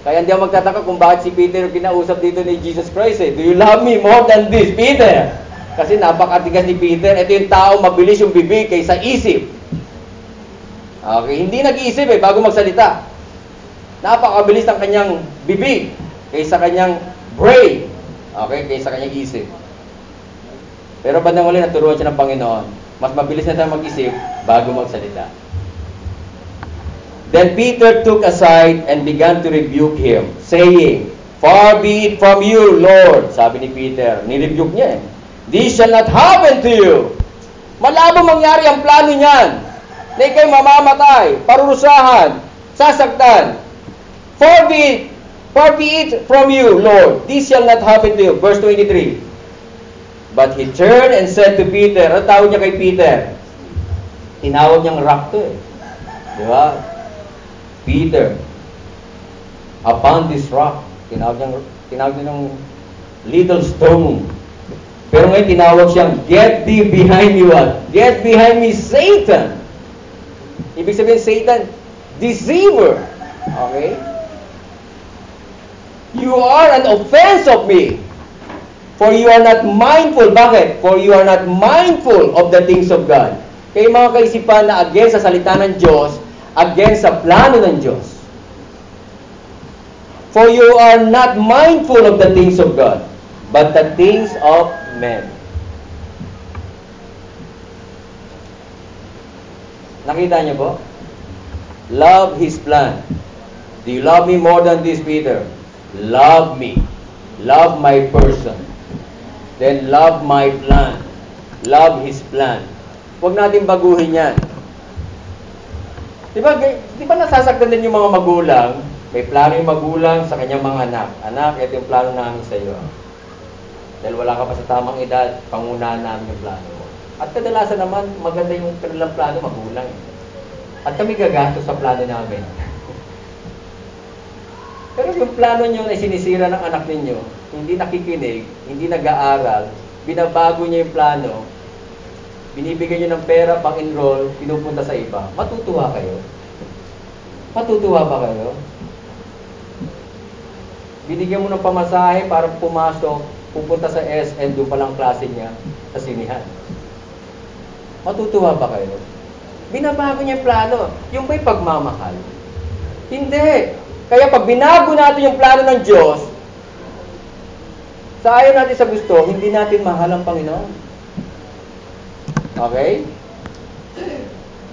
Kaya hindi ako magtataka kung bakit si Peter yung kinausap dito ni Jesus Christ eh. Do you love me more than this, Peter? Kasi napakatigas ni Peter. Ito yung tao mabilis yung bibig kaysa isip. Okay, hindi nag-iisip eh bago magsalita. Napakabilis ng kanyang bibig kaysa kanyang brain. Okay, kaysa kanyang isip. Pero bandang uli, naturuan siya ng Panginoon. Mas mabilis na tayo mag-isip bago magsalita. Then Peter took aside and began to rebuke him, saying, Far be it from you, Lord. Sabi ni Peter, nirebuke niya eh. This shall not happen to you. Malabo mangyari ang plano niyan. Na ikay mamamatay, parurusahan, sasaktan. Far be be it from you, Lord. This shall not happen to you. Verse 23. But he turned and said to Peter, ang tawag niya kay Peter? Tinawag niyang rock to eh. Di ba? Peter, upon this rock, tinawag niyang, tinawag niyang little stone. Pero ngayon tinawag siyang, get thee behind me what? Get behind me, Satan! Ibig sabihin, Satan, deceiver. Okay? You are an offense of me. For you are not mindful. Bakit? For you are not mindful of the things of God. Kaya mga kaisipan na against sa salita ng Diyos, against sa plano ng Diyos. For you are not mindful of the things of God, but the things of men. Nakita niyo po? Love His plan. Do you love me more than this, Peter? Love me. Love my person. Then love my plan. Love His plan. Huwag natin baguhin yan. Di ba, di ba nasasaktan din yung mga magulang? May plano yung magulang sa kanyang mga anak. Anak, ito yung plano namin sa iyo. Dahil wala ka pa sa tamang edad, pangunahan namin yung plano mo. At kadalasan naman, maganda yung kanilang plano, magulang. At kami gagastos sa plano namin. Pero yung plano nyo na sinisira ng anak ninyo, hindi nakikinig, hindi nag-aaral, binabago niya yung plano, binibigyan nyo ng pera pang enroll, pinupunta sa iba, matutuwa kayo. Matutuwa ba kayo? Binigyan mo ng pamasahe para pumasok, pupunta sa SM, doon palang klase niya, sa sinihan. Matutuwa ba kayo? Binabago niya yung plano. Yung ba'y pagmamahal? Hindi. Kaya pag binago natin yung plano ng Diyos, sa ayaw natin sa gusto, hindi natin mahal ang Panginoon. Okay?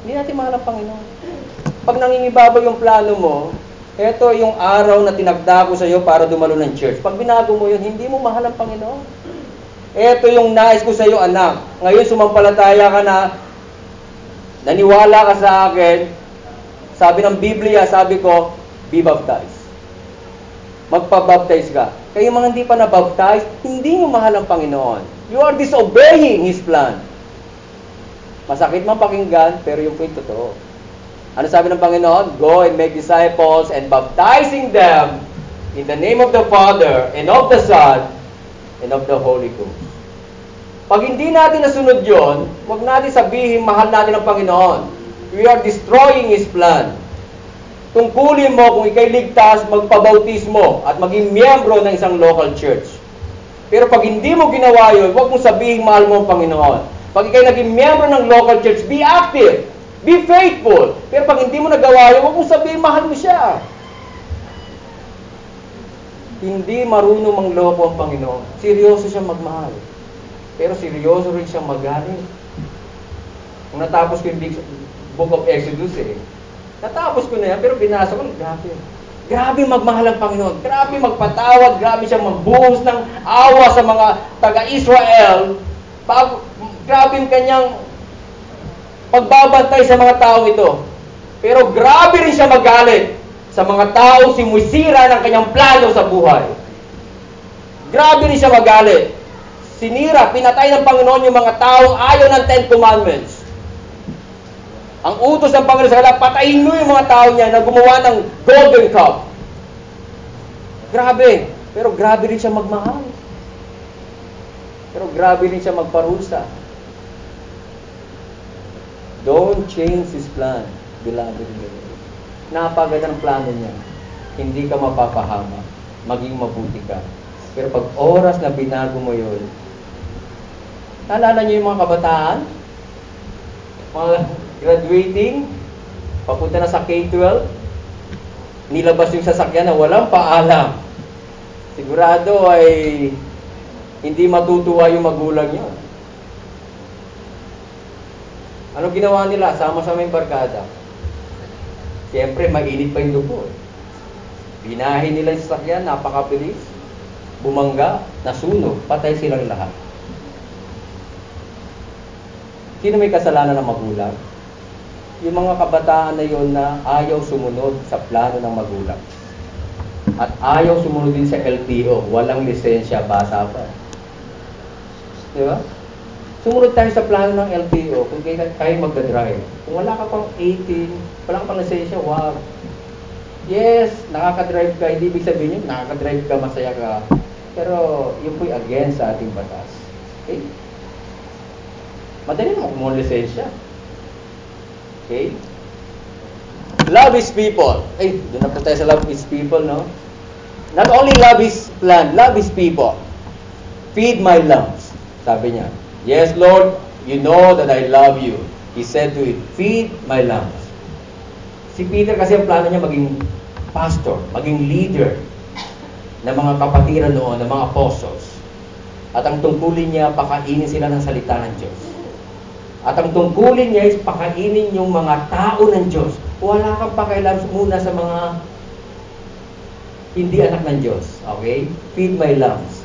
Hindi natin mahal ang Panginoon. Pag nangingibabaw yung plano mo, ito yung araw na tinagda ko sa iyo para dumalo ng church. Pag binago mo yun, hindi mo mahal ang Panginoon. Ito yung nais ko sa iyo, anak. Ngayon sumampalataya ka na, naniwala ka sa akin, sabi ng Biblia, sabi ko, be baptized. Magpabaptize ka. Yung mga hindi pa na-baptize, hindi mo mahal ang Panginoon. You are disobeying His plan. Masakit man pakinggan, pero yung point totoo. Ano sabi ng Panginoon? Go and make disciples and baptizing them in the name of the Father and of the Son and of the Holy Ghost. Pag hindi natin nasunod yon, huwag natin sabihin mahal natin ang Panginoon. We are destroying His plan. Tungkulin mo kung ikay ligtas, magpabautismo at maging miyembro ng isang local church. Pero pag hindi mo ginawa yun, huwag mong sabihin mahal mo ang Panginoon. Pag ikay naging miyembro ng local church, be active. Be faithful. Pero pag hindi mo nagawa yun, huwag mong sabihin, mahal mo siya. Hindi marunong mangloko ang Panginoon. Seryoso siya magmahal. Pero seryoso rin siya magalit. Kung natapos ko yung book of Exodus eh, natapos ko na yan, pero binasa ko, grabe. Grabe magmahal ang Panginoon. Grabe magpatawad. Grabe siya magbuhos ng awa sa mga taga-Israel. Grabe yung kanyang pagbabantay sa mga tao ito. Pero grabe rin siya magalit sa mga tao simusira ng kanyang plano sa buhay. Grabe rin siya magalit. Sinira, pinatay ng Panginoon yung mga tao ayaw ng Ten Commandments. Ang utos ng Panginoon sa kanila, patayin mo yung mga tao niya na gumawa ng golden cup. Grabe. Pero grabe rin siya magmahal. Pero grabe rin siya magparusa. Don't change His plan, beloved Lord. Napaganda ng plano niya. Hindi ka mapapahama. Maging mabuti ka. Pero pag oras na binago mo yun, naalala niyo yung mga kabataan? Mga graduating, papunta na sa K-12, nilabas yung sasakyan na walang paalam. Sigurado ay hindi matutuwa yung magulang niyo. Ano ginawa nila? Sama-sama yung barkada. Siyempre, mainit pa yung dugo. Binahin nila yung sasakyan, napakabilis. Bumangga, nasunog, patay silang lahat. Sino may kasalanan ng magulang? Yung mga kabataan na yon na ayaw sumunod sa plano ng magulang. At ayaw sumunod din sa LTO, walang lisensya, basa pa. Di ba? Sumunod tayo sa plano ng LTO kung kayo, kayo magdadrive. Kung wala ka pang 18, wala ka pang lisensya, wag. Yes, nakaka-drive ka, hindi ibig sabihin yun, nakaka-drive ka, masaya ka. Pero yun po'y against sa ating batas. Okay? Madali naman kumuha lisensya. Okay? Love is people. Eh, doon na po tayo sa love is people, no? Not only love is land, love is people. Feed my lambs. Sabi niya. Yes, Lord, you know that I love you. He said to it, feed my lambs. Si Peter kasi ang plano niya maging pastor, maging leader ng mga kapatiran noon, ng mga apostles. At ang tungkulin niya, pakainin sila ng salita ng Diyos. At ang tungkulin niya is pakainin yung mga tao ng Diyos. Wala kang pakialam muna sa mga hindi anak ng Diyos. Okay? Feed my lambs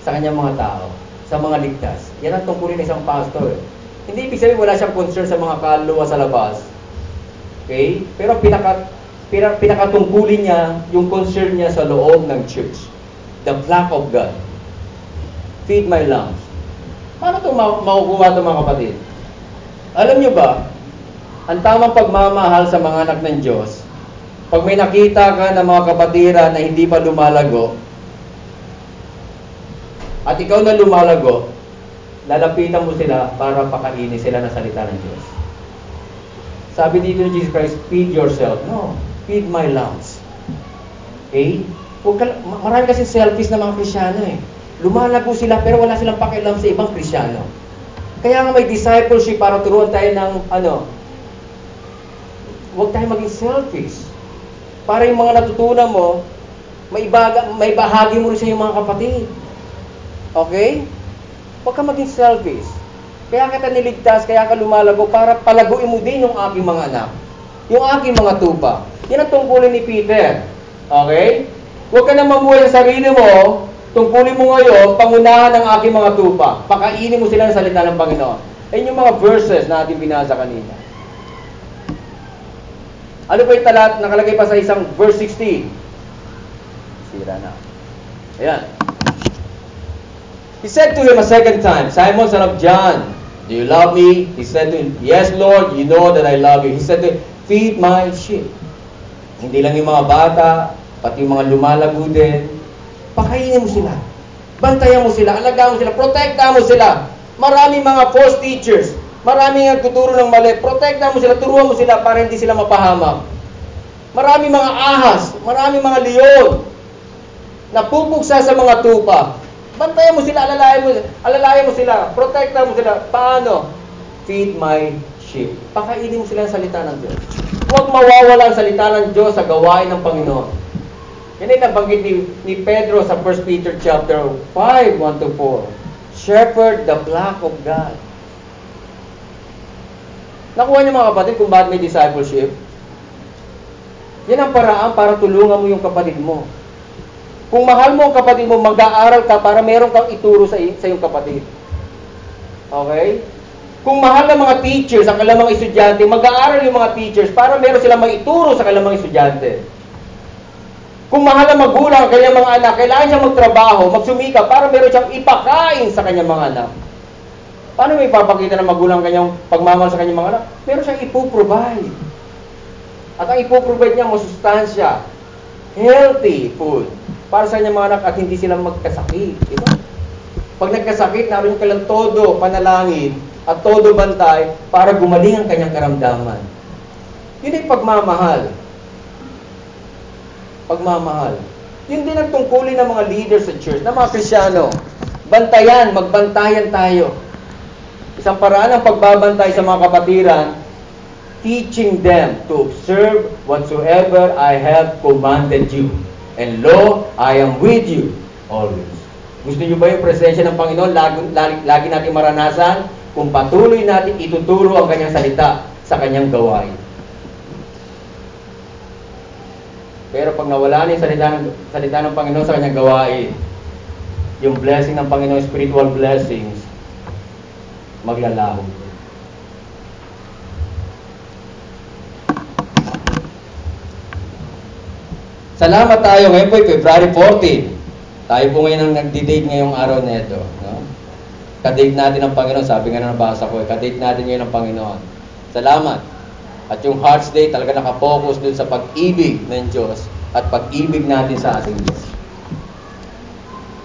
sa kanyang mga tao sa mga ligtas. Yan ang tungkulin ng isang pastor. Hindi ibig sabihin wala siyang concern sa mga kaluluwa sa labas. Okay? Pero pinaka, pinaka, pinakatungkulin niya yung concern niya sa loob ng church. The flock of God. Feed my lambs. Paano ito ma- makukuha ito mga kapatid? Alam niyo ba, ang tamang pagmamahal sa mga anak ng Diyos, pag may nakita ka ng mga kapatiran na hindi pa lumalago, at ikaw na lumalago, lalapitan mo sila para pakainin sila ng salita ng Diyos. Sabi dito ni Jesus Christ, feed yourself. No, feed my lambs. Okay? Huwag marami kasi selfish na mga Krisyano eh. Lumalago sila pero wala silang pakialam sa ibang Krisyano. Kaya nga may discipleship para turuan tayo ng ano, huwag tayo maging selfish. Para yung mga natutunan mo, may, baga, may bahagi mo rin sa iyong mga kapatid. Okay? Huwag ka maging selfish. Kaya kita niligtas, kaya ka lumalago para palaguin mo din yung aking mga anak. Yung aking mga tupa. Yan ang tungkulin ni Peter. Okay? Huwag ka na mamuhay sa sarili mo. Tungkulin mo ngayon, pangunahan ng aking mga tupa. Pakainin mo sila ng salita ng Panginoon. Ayun yung mga verses na ating binasa kanina. Ano ba yung talat? Nakalagay pa sa isang verse 16. Sira na. Ayan. He said to him a second time, Simon, son of John, do you love me? He said to him, Yes, Lord, you know that I love you. He said to him, Feed my sheep. Hindi lang yung mga bata, pati yung mga lumalago din. Pakainin mo sila. Bantayan mo sila, alagaan mo sila, protektahan mo sila. Maraming mga false teachers, maraming nagtuturo ng mali, protektahan mo sila, turuan mo sila para hindi sila mapahamak. Maraming mga ahas, maraming mga leon, napupugsa sa mga tupa. Bantayan mo sila, alalayan mo, alalayan mo sila, protektahan mo sila. Paano? Feed my sheep. Pakainin mo sila ng salita ng Diyos. Huwag mawawala ang salita ng Diyos sa gawain ng Panginoon. Yan ay nabanggit ni, ni Pedro sa 1 Peter chapter 5, 1 to 4. Shepherd the flock of God. Nakuha niyo mga kapatid kung bakit may discipleship? Yan ang paraan para tulungan mo yung kapatid mo. Kung mahal mo ang kapatid mo, mag-aaral ka para meron kang ituro sa, sa iyong kapatid. Okay? Kung mahal ng mga teachers ang kanilang mga estudyante, mag-aaral yung mga teachers para meron silang maituro sa kanilang mga estudyante. Kung mahal ng magulang ang kanyang mga anak, kailangan siyang magtrabaho, magsumika para meron siyang ipakain sa kanyang mga anak. Paano may ipapakita ng magulang ang kanyang pagmamahal sa kanyang mga anak? Meron siyang ipoprovide. At ang ipoprovide niya, masustansya, healthy food para sa kanyang mga anak at hindi sila magkasakit. Diba? Pag nagkasakit, naroon ka lang todo panalangin at todo bantay para gumaling ang kanyang karamdaman. Yun ay pagmamahal. Pagmamahal. Yun din ang tungkulin ng mga leaders sa church, ng mga Krisyano. Bantayan, magbantayan tayo. Isang paraan ng pagbabantay sa mga kapatiran, teaching them to observe whatsoever I have commanded you. And lo, I am with you always. Gusto niyo ba yung presensya ng Panginoon? Lagi, lagi, lagi natin maranasan kung patuloy natin ituturo ang kanyang salita sa kanyang gawain. Pero pag nawala na yung salita ng, salita ng Panginoon sa kanyang gawain, yung blessing ng Panginoon, spiritual blessings, maglalaho. Salamat tayo. Ngayon po February 14. Tayo po ngayon ang nagdi-date ngayong araw na ito. No? Kadate natin ang Panginoon. Sabi nga na nabasa ko, eh, kadate natin ngayon ang Panginoon. Salamat. At yung Hearts Day talaga nakapokus dun sa pag-ibig ng Diyos at pag-ibig natin sa ating Diyos.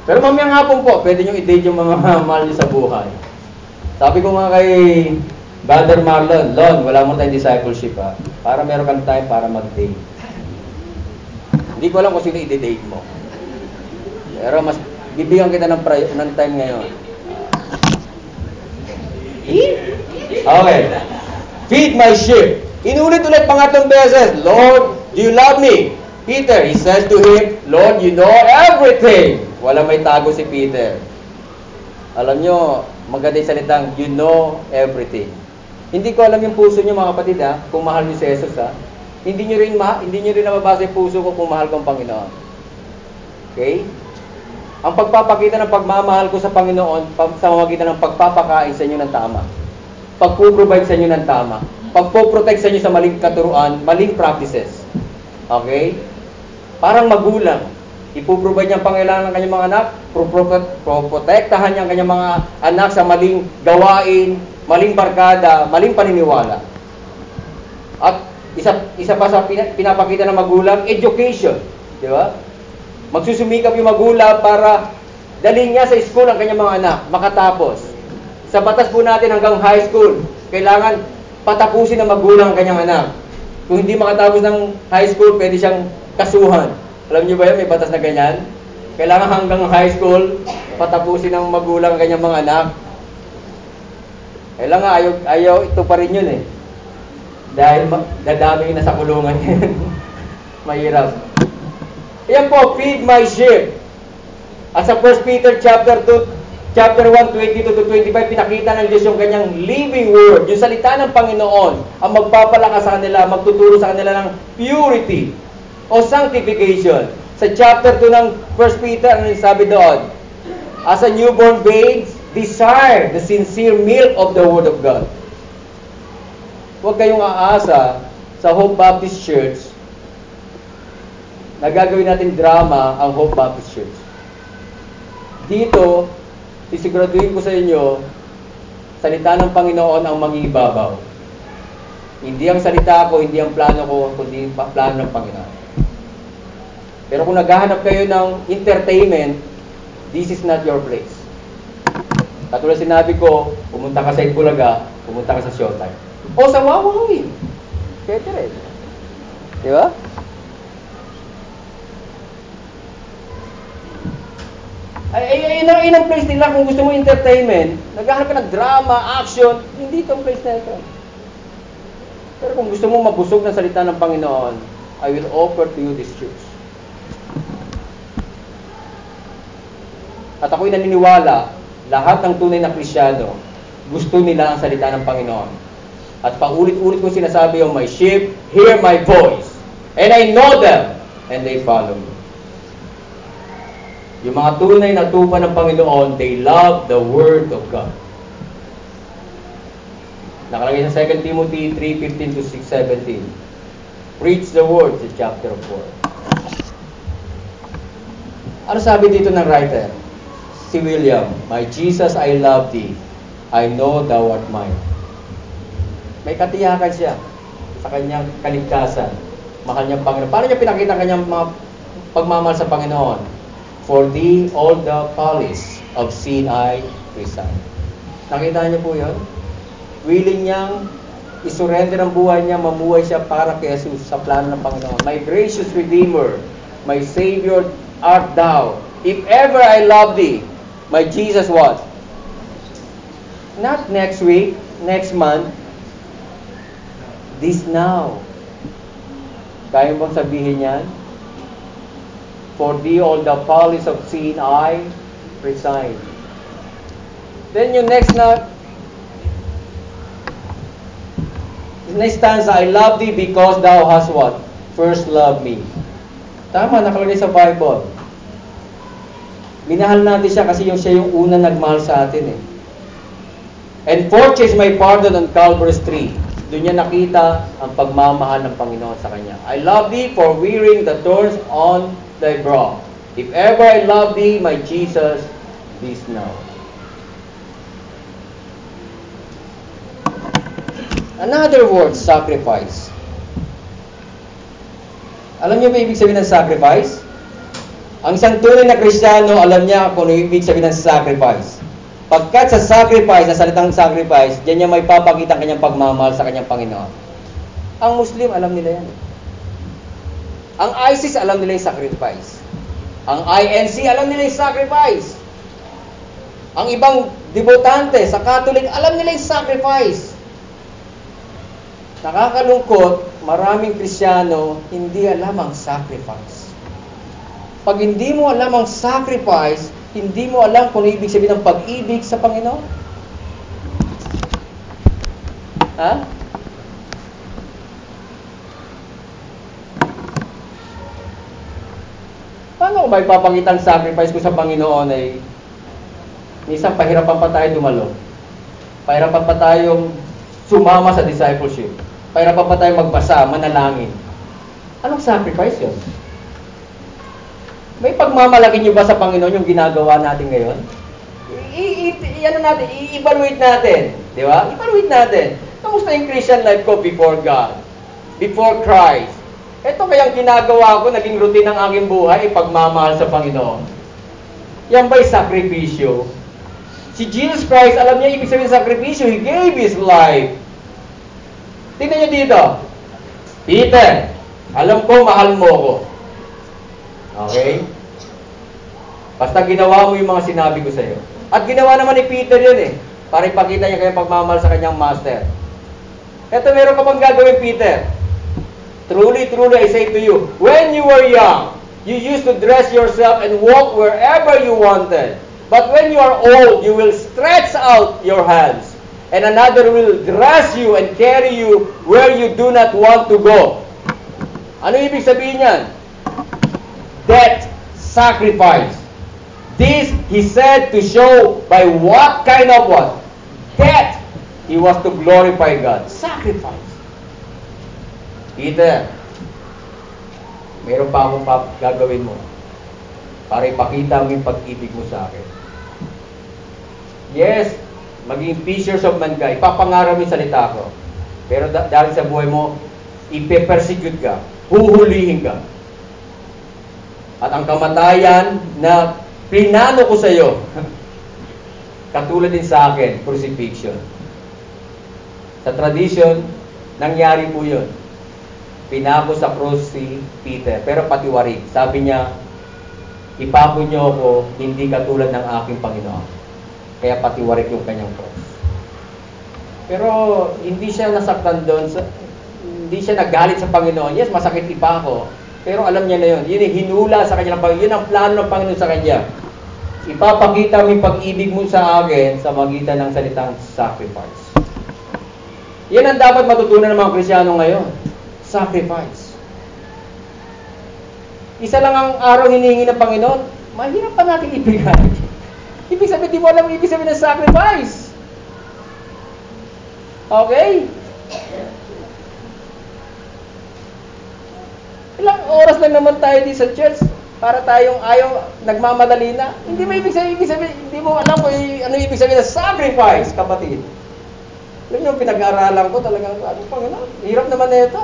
Pero mamayang hapon po, pwede nyo i-date yung mga mahal sa buhay. Sabi ko nga kay Brother Marlon, Lon, wala mo tayong discipleship ha. Para meron kang time para mag-date. Hindi ko alam kung sino i-date mo. Pero mas bibigyan kita ng, pri- ng time ngayon. Okay. Feed my sheep. Inulit-ulit pangatlong beses, Lord, do you love me? Peter, he says to him, Lord, you know everything. Wala may tago si Peter. Alam nyo, maganda yung salitang, you know everything. Hindi ko alam yung puso nyo mga kapatid ha, kung mahal niyo si Jesus ha. Hindi nyo rin, ma hindi nyo rin nababasa yung puso ko kung mahal ko ang Panginoon. Okay? Ang pagpapakita ng pagmamahal ko sa Panginoon sa mamagitan ng pagpapakain sa inyo ng tama. Pagpo-provide sa inyo ng tama. Pagpo-protect sa inyo sa maling katuruan, maling practices. Okay? Parang magulang. Ipoprovide niya ang pangailangan ng kanyang mga anak, proprotektahan niya ang kanyang mga anak sa maling gawain, maling barkada, maling paniniwala. At isa, isa pa sa pinapakita ng magulang, education. Di ba? Magsusumikap yung magulang para dalhin niya sa school ang kanyang mga anak, makatapos. Sa batas po natin hanggang high school, kailangan patapusin ng magulang ang kanyang anak. Kung hindi makatapos ng high school, pwede siyang kasuhan. Alam niyo ba yun, may batas na ganyan? Kailangan hanggang high school, patapusin ng magulang ang kanyang mga anak. Kailangan ayaw, ayaw ito pa rin yun eh. Dahil dadami na sa kulungan yan. Mahirap. Yan po, feed my sheep. At sa 1 Peter chapter 2, chapter 1, 22 to 25, pinakita ng Diyos yung kanyang living word, yung salita ng Panginoon, ang magpapalakas sa kanila, magtuturo sa kanila ng purity o sanctification. Sa chapter 2 ng 1 Peter, ano yung sabi doon? As a newborn babe, desire the sincere milk of the Word of God. Huwag kayong aasa sa Hope Baptist Church na gagawin natin drama ang Hope Baptist Church. Dito, sisiguraduhin ko sa inyo, salita ng Panginoon ang mangibabaw. Hindi ang salita ko, hindi ang plano ko, kundi ang plano ng Panginoon. Pero kung naghahanap kayo ng entertainment, this is not your place. Katulad sinabi ko, pumunta ka sa Itbulaga, pumunta ka sa Showtime. O sa Wawawi. Pwede rin. Di ba? Ay, ay, ay, ang place nila kung gusto mo entertainment, naghahanap ka ng drama, action, hindi itong place na ito. Pero kung gusto mo mabusog ng salita ng Panginoon, I will offer to you this church. At ako'y naniniwala, lahat ng tunay na Krisyano, gusto nila ang salita ng Panginoon. At paulit-ulit kong sinasabi yung my sheep, hear my voice. And I know them, and they follow me. Yung mga tunay na tupa ng Panginoon, they love the Word of God. Nakalagay sa 2 Timothy 3:15 to 6:17. Preach the word sa chapter 4. Ano sabi dito ng writer? Si William, My Jesus, I love thee. I know thou art mine. May katiyakan siya sa kanyang kaligtasan. Mahal niyang Panginoon. Paano niya pinakita ang kanyang mga pagmamahal sa Panginoon? For thee all the follies of sin I resign. Nakita niyo po yun? Willing niyang isurrender ang buhay niya, mamuhay siya para kay Jesus sa plano ng Panginoon. My gracious Redeemer, my Savior art thou. If ever I love thee, my Jesus what? Not next week, next month, this now. Kaya mo sabihin yan? For thee all the follies of sin I resign. Then yung next na next stanza, I love thee because thou hast what? First loved me. Tama, nakalagay sa Bible. Minahal natin siya kasi yung siya yung una nagmahal sa atin eh. And purchased my pardon on Calvary's tree. Doon niya nakita ang pagmamahal ng Panginoon sa kanya. I love thee for wearing the thorns on thy brow. If ever I love thee, my Jesus, this now. Another word, sacrifice. Alam niyo ba ibig sabihin ng sacrifice? Ang isang tunay na Kristiyano, alam niya kung ano ibig sabihin ng sacrifice. Pagkat sa sacrifice, na salitang sacrifice, diyan niya may papakita ang kanyang pagmamahal sa kanyang Panginoon. Ang Muslim, alam nila yan. Ang ISIS, alam nila yung sacrifice. Ang INC, alam nila yung sacrifice. Ang ibang debotante sa Catholic, alam nila yung sacrifice. Nakakalungkot, maraming Kristiyano hindi alam ang sacrifice. Pag hindi mo alam ang sacrifice, hindi mo alam kung ano ibig sabihin ng pag-ibig sa Panginoon. Ha? Paano ko ba ipapakita ang sacrifice ko sa Panginoon ay minsan pahirapan pa tayo dumalo. Pahirapan pa tayong sumama sa discipleship. Pahirapan pa tayong magbasa, manalangin. Anong sacrifice yun? May pagmamalaki niyo ba sa Panginoon yung ginagawa natin ngayon? I, i, i ano natin, i-evaluate natin. Di ba? Evaluate natin. Kamusta yung Christian life ko before God? Before Christ? Ito kayang ginagawa ko, naging routine ng aking buhay, pagmamahal sa Panginoon. Yan ba'y sakripisyo? Si Jesus Christ, alam niya ibig sabihin sakripisyo. He gave His life. Tingnan niyo dito. Peter, alam ko mahal mo ko. Okay? Basta ginawa mo yung mga sinabi ko sa iyo. At ginawa naman ni Peter yun eh. Para ipakita niya kanyang pagmamahal sa kanyang master. Ito meron ka pang gagawin, Peter. Truly, truly, I say to you, when you were young, you used to dress yourself and walk wherever you wanted. But when you are old, you will stretch out your hands, and another will dress you and carry you where you do not want to go. Ano ibig sabihin niyan? Death, sacrifice. This he said to show by what kind of what? Death. He was to glorify God. Sacrifice. Peter, meron pa akong gagawin mo para ipakita mo yung pag-ibig mo sa akin. Yes, maging fishers of man ka, ipapangarap yung salita ko. Pero da- dahil sa buhay mo, ipe-persecute ka, huhulihin ka. At ang kamatayan na pinano ko sa iyo, katulad din sa akin, crucifixion. Sa tradition, nangyari po yun. Pinako sa cross si Peter, pero patiwarik. Sabi niya, ipako niyo ako, hindi katulad ng aking Panginoon. Kaya patiwarik yung kanyang cross. Pero hindi siya nasaktan doon, hindi siya nagalit sa Panginoon. Yes, masakit ipako. Pero alam niya na yun. Yun yung hinula sa kanya ng Panginoon. Yun ang plano ng Panginoon sa kanya. Ipapakita mo yung pag-ibig mo sa akin sa magitan ng salitang sacrifice. Yan ang dapat matutunan ng mga Krisyano ngayon. Sacrifice. Isa lang ang araw hinihingi ng Panginoon, mahirap pa natin ibigay. Ibig sabihin, di mo alam ibig sabihin ng sacrifice. Okay? Ilang oras lang naman tayo di sa church para tayong ayaw, nagmamadali na. Hindi mo ibig sabihin, ibig sabihin hindi mo alam kung ano ibig sabihin ng sacrifice, kapatid. Alam niyo, pinag-aaralan ko talagang, ano Panginoon, hirap naman na ito.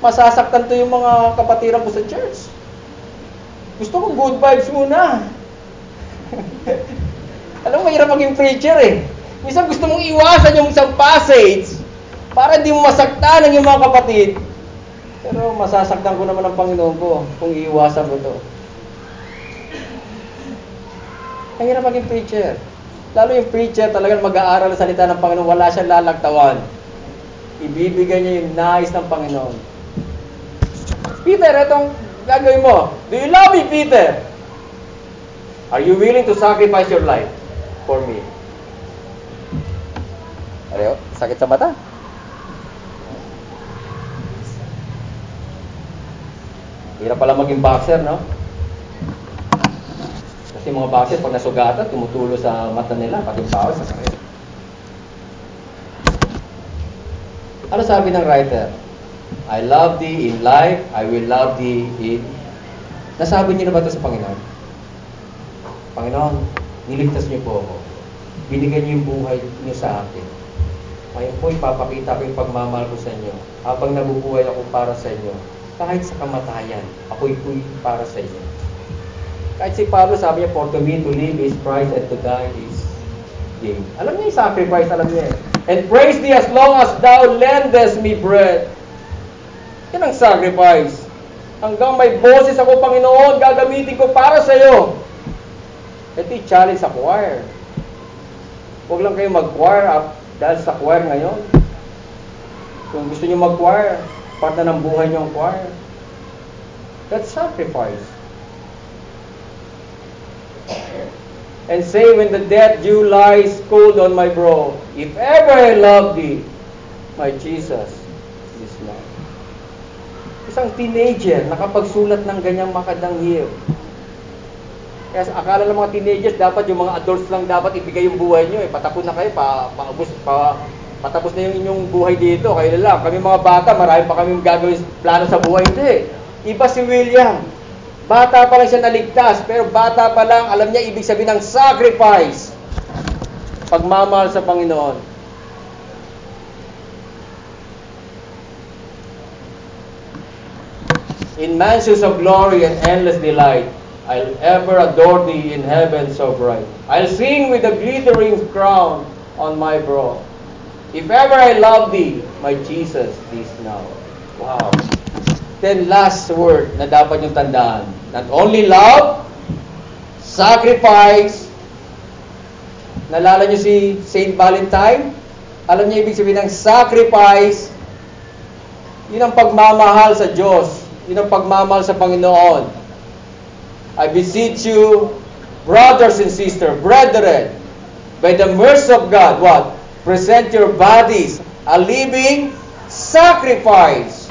Masasaktan to yung mga kapatiran ko sa church. Gusto ko good vibes muna. Alam mo, mahirap maging preacher eh. Minsan gusto mong iwasan yung isang passage para hindi mo masaktan ang iyong mga kapatid. Pero masasaktan ko naman ang Panginoon ko kung iiwasan ko to. Mahirap maging preacher. Lalo yung preacher talagang mag-aaral sa salita ng Panginoon, wala siyang lalagtawan. Ibibigay niya yung nais ng Panginoon. Peter, itong gagawin mo. Do you love me, Peter? Are you willing to sacrifice your life for me? Areo, sakit sa mata? Hirap pala maging boxer, no? Kasi mga boxer, pag nasugatan, tumutulo sa mata nila, pati bawal sa sakit. Ano sabi ng writer? I love thee in life, I will love thee in... Nasabi niyo na ba ito sa Panginoon? Panginoon, niligtas niyo po ako. Binigyan niyo yung buhay niyo sa akin. Ngayon po, ipapakita ko yung pagmamahal ko sa inyo. Habang nabubuhay ako para sa inyo, kahit sa kamatayan, ako'y po'y para sa inyo. Kahit si Pablo sabi niya, For to me to live is Christ and to die is gain. Alam niya yung sacrifice, alam niya eh. And praise thee as long as thou lendest me bread. Yan ang sacrifice. Hanggang may boses ako, Panginoon, gagamitin ko para sa iyo. Ito yung challenge sa choir. Huwag lang kayo mag-choir up dahil sa choir ngayon. Kung gusto niyo mag-choir, part na ng buhay niyo ang choir. That's sacrifice. And say when the death dew lies cold on my brow, if ever I love thee, my Jesus is mine. Isang teenager nakapagsulat ng ganyang makadang hymn. Kaya akala ng mga teenagers, dapat yung mga adults lang dapat ibigay yung buhay nyo. Eh. Patapos na kayo, pa, paubos, pa, patapos na yung inyong buhay dito. Kayo lang. Kami mga bata, marami pa kami gagawin plano sa buhay. Hindi. Iba si William. Bata pa lang siya naligtas, pero bata pa lang, alam niya ibig sabihin ng sacrifice. Pagmamahal sa Panginoon. In mansions of glory and endless delight, I'll ever adore thee in heaven so bright. I'll sing with a glittering crown on my brow. If ever I love thee, my Jesus, this now. Wow. Then last word na dapat yung tandaan. Not only love, sacrifice. Nalala niyo si Saint Valentine? Alam niya ibig sabihin ng sacrifice. Yun ang pagmamahal sa Diyos. Yun ang pagmamahal sa Panginoon. I beseech you, brothers and sisters, brethren, by the mercy of God, what? Present your bodies a living sacrifice,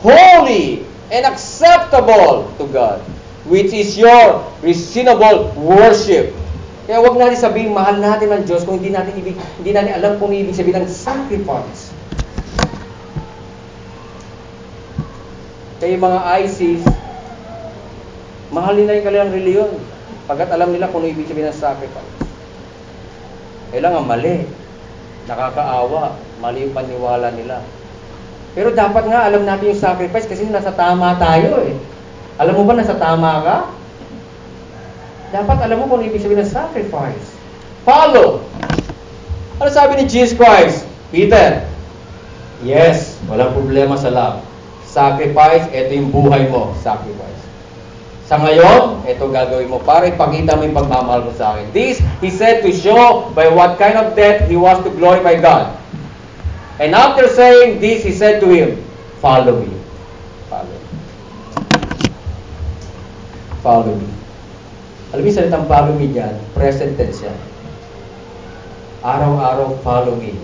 holy and acceptable to God, which is your reasonable worship. Kaya wag natin sabihin, mahal natin ang Diyos kung hindi natin, ibig, hindi natin alam kung ibig sabihin ng sacrifice. Kaya mga ISIS, mahalin na yung kanilang reliyon. Pagkat alam nila kung ano ibig sabihin ng sacrifice. Kailangan mali. Nakakaawa. Mali yung paniwala nila. Pero dapat nga alam natin yung sacrifice kasi nasa tama tayo eh. Alam mo ba nasa tama ka? Dapat alam mo kung ibig sabihin ng sacrifice. Follow. Ano sabi ni Jesus Christ? Peter, yes, walang problema sa love. Sacrifice, ito yung buhay mo. Sacrifice. Sa ngayon, ito gagawin mo para ipakita mo yung pagmamahal mo sa akin. This, he said to show by what kind of death he was to glorify God. And after saying this, he said to him, Follow me. Follow me. Follow me. Alam yung salitang follow me dyan, present tense yan. Araw-araw, follow me.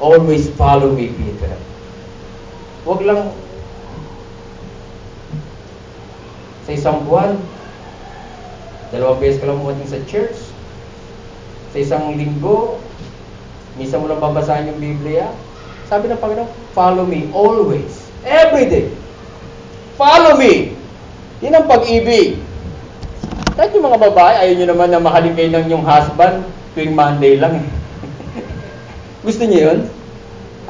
Always follow me, Peter. Huwag lang sa isang buwan, dalawang beses ka lang umating sa church. Sa isang linggo, misa mo lang babasahin yung Biblia. Sabi ng Panginoon, follow me always, every day. Follow me. Yan ang pag-ibig. Kahit yung mga babae, ayaw nyo naman na mahalin kayo ng yung husband tuwing Monday lang eh. Gusto niyo yun?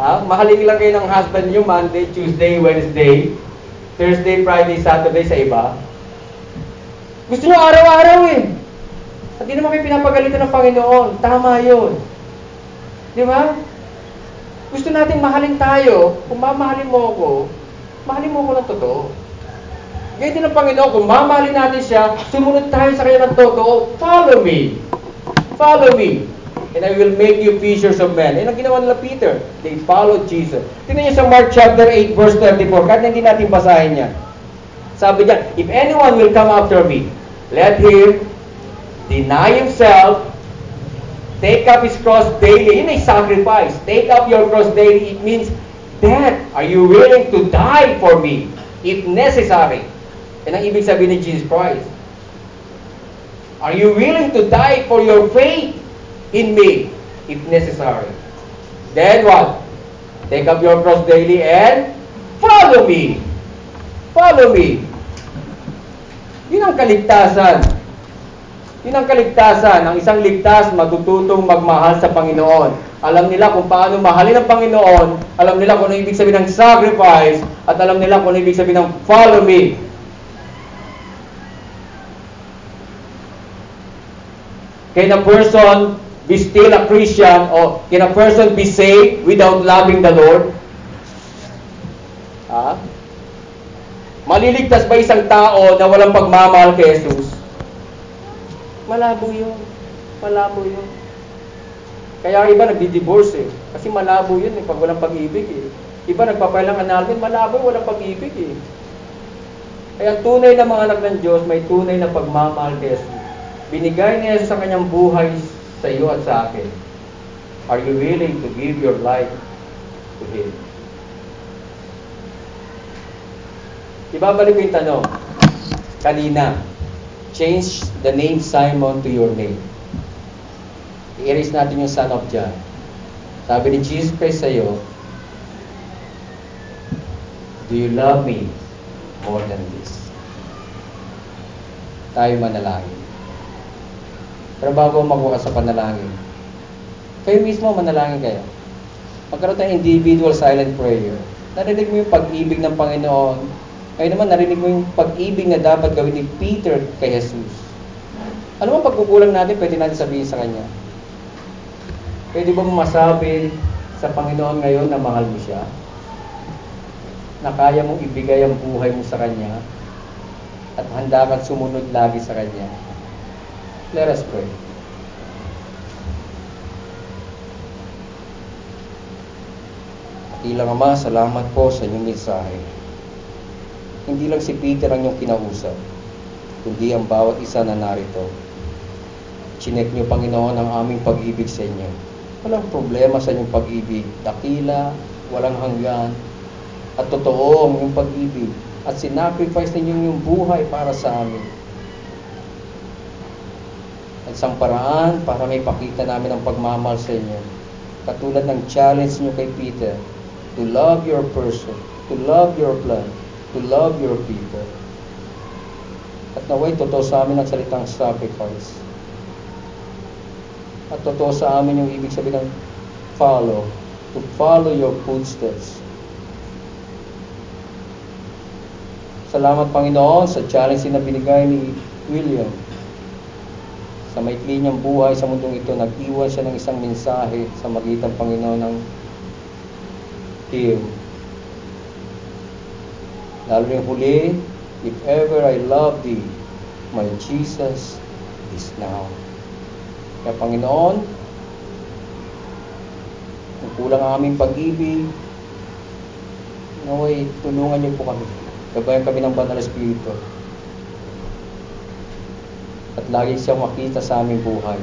Ha? Mahalin lang kayo ng husband niyo Monday, Tuesday, Wednesday, Thursday, Friday, Saturday sa iba. Gusto nyo araw-araw eh. At di naman kayo pinapagalitan ng Panginoon. Tama yun. Di ba? Gusto natin mahalin tayo. Kung mamahalin mo ako, mahalin mo ako ng totoo. Ngayon din ng Panginoon, kung mamahalin natin siya, sumunod tayo sa kanya ng totoo. Follow me. Follow me. And I will make you fishers of men. Yan ang ginawa nila Peter. They followed Jesus. Tingnan niyo sa Mark chapter 8 verse 34. Kahit hindi natin basahin yan. Sabi niya, if anyone will come after me, let him deny himself, take up his cross daily. Yun ay sacrifice. Take up your cross daily. It means, Dad, are you willing to die for me if necessary? Yan ang ibig sabihin ni Jesus Christ. Are you willing to die for your faith in me if necessary? Then what? Take up your cross daily and follow me. Follow me. Yun ang kaligtasan. Yun ang kaligtasan. Ang isang ligtas, matututong magmahal sa Panginoon. Alam nila kung paano mahalin ang Panginoon. Alam nila kung ano ibig sabihin ng sacrifice. At alam nila kung ano ibig sabihin ng follow me. Can a person be still a Christian or can a person be saved without loving the Lord? Ha? Maliligtas ba isang tao na walang pagmamahal kay Jesus? Malabo yun. Malabo yun. Kaya iba nagdi-divorce eh. Kasi malabo yun eh, pag walang pag-ibig eh. Iba nagpapailang annulment, malabo yun, walang pag-ibig eh. Kaya tunay na mga anak ng Diyos, may tunay na pagmamahal kay Jesus. Binigay niya sa kanyang buhay sa iyo at sa akin. Are you willing to give your life to Him? Ibabalik ko yung tanong. Kanina, change the name Simon to your name. I-erase natin yung son of John. Sabi ni Jesus Christ sa iyo, Do you love me more than this? Tayo manalangin. Pero bago magbuka sa panalangin, kayo mismo manalangin kayo. Magkaroon tayo individual silent prayer. Narinig mo yung pag-ibig ng Panginoon ngayon naman, narinig mo yung pag-ibig na dapat gawin ni Peter kay Jesus. Ano bang pagkukulang natin, pwede natin sabihin sa Kanya? Pwede ba masabi sa Panginoon ngayon na mahal mo siya? Na kaya mong ibigay ang buhay mo sa Kanya? At handa kang sumunod lagi sa Kanya? Let us pray. Ilang Ama, salamat po sa inyong mensahe. Hindi lang si Peter ang inyong kinausap, kundi ang bawat isa na narito. Chinek niyo, Panginoon, ang aming pag-ibig sa inyo. Walang problema sa inyong pag-ibig. Dakila, walang hanggan, at totoo ang inyong pag-ibig. At sinacrifice ninyo yung buhay para sa amin. At isang paraan para may pakita namin ang pagmamahal sa inyo. Katulad ng challenge niyo kay Peter, to love your person, to love your plan, to love your people. At naway, totoo sa amin ang salitang sacrifice. At totoo sa amin yung ibig sabihin ng follow, to follow your footsteps. Salamat Panginoon sa challenge na binigay ni William. Sa maikli niyang buhay sa mundong ito, nag-iwan siya ng isang mensahe sa magitan Panginoon ng Him Lalo rin huli, if ever I love thee, my Jesus is now. Kaya Panginoon, kung kulang ang aming pag-ibig, naway, tulungan niyo po kami. Gabayan kami ng Banal Espiritu. At lagi siyang makita sa aming buhay.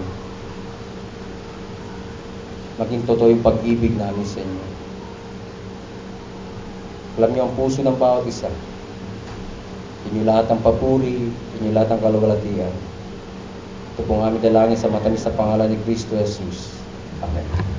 Maging totoo yung pag-ibig namin sa inyo. Alam niyo ang puso ng bawat isa. Inyo lahat ng papuri, inyo lahat ng kalawalatian. Ito pong aming dalangin sa matamis sa pangalan ni Kristo Jesus. Amen.